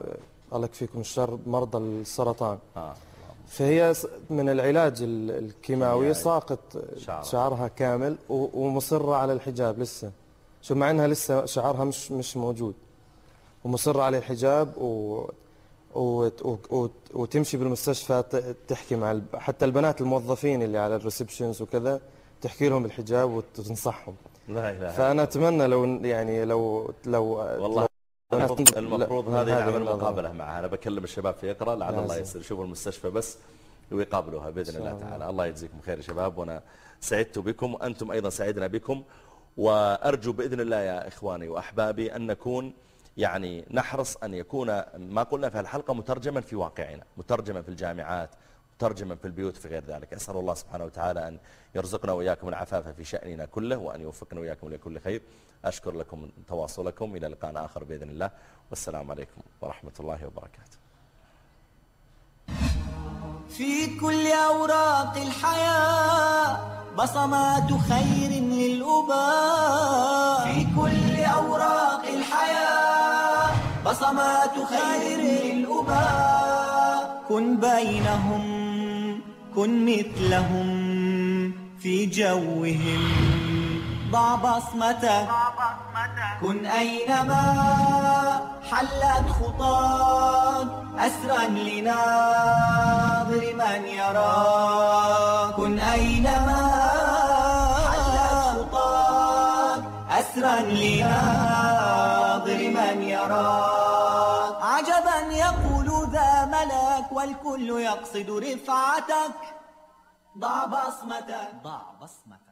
Speaker 5: الله يكفيكم الشر مرضى السرطان.
Speaker 2: آه.
Speaker 5: فهي من العلاج الكيماوي ساقط شعر. شعرها كامل ومصرة على الحجاب لسه. شو مع إنها لسه شعرها مش مش موجود. ومصرة على الحجاب و. وتمشي بالمستشفى تحكي مع حتى البنات الموظفين اللي على الريسبشنز وكذا تحكي لهم الحجاب وتنصحهم.
Speaker 2: لا إله
Speaker 5: فأنا أتمنى لو يعني لو لو
Speaker 2: والله. المفروض, المفروض هذه نعمل مقابلة معها. أنا بكلم الشباب في إقرأ لعل الله يسر. يشوفوا المستشفى بس ويقابلوها بإذن الله تعالى. الله. يجزيكم خير يا شباب وأنا سعدت بكم وأنتم أيضا سعدنا بكم. وأرجو بإذن الله يا إخواني وأحبابي أن نكون يعني نحرص أن يكون ما قلنا في الحلقة مترجما في واقعنا مترجما في الجامعات ترجما في البيوت في غير ذلك. أسأل الله سبحانه وتعالى أن يرزقنا وإياكم العفاف في شأننا كله وأن يوفقنا وإياكم لكل خير. أشكر لكم تواصلكم إلى لقاء آخر بإذن الله. والسلام عليكم ورحمة الله وبركاته.
Speaker 1: في كل أوراق الحياة بصمات خير للأباء في كل أوراق الحياة بصمات خير للأباء كن بينهم كن مثلهم في جوهم. ضع بصمتك كن أينما حلت خطاك أسرا لناظر من يراك. كن أينما حلت خطاك أسرا لناظر من يراك. عجبا يقول ذا ملك والكل يقصد رفعتك. ضع بصمتك. ضع بصمتك.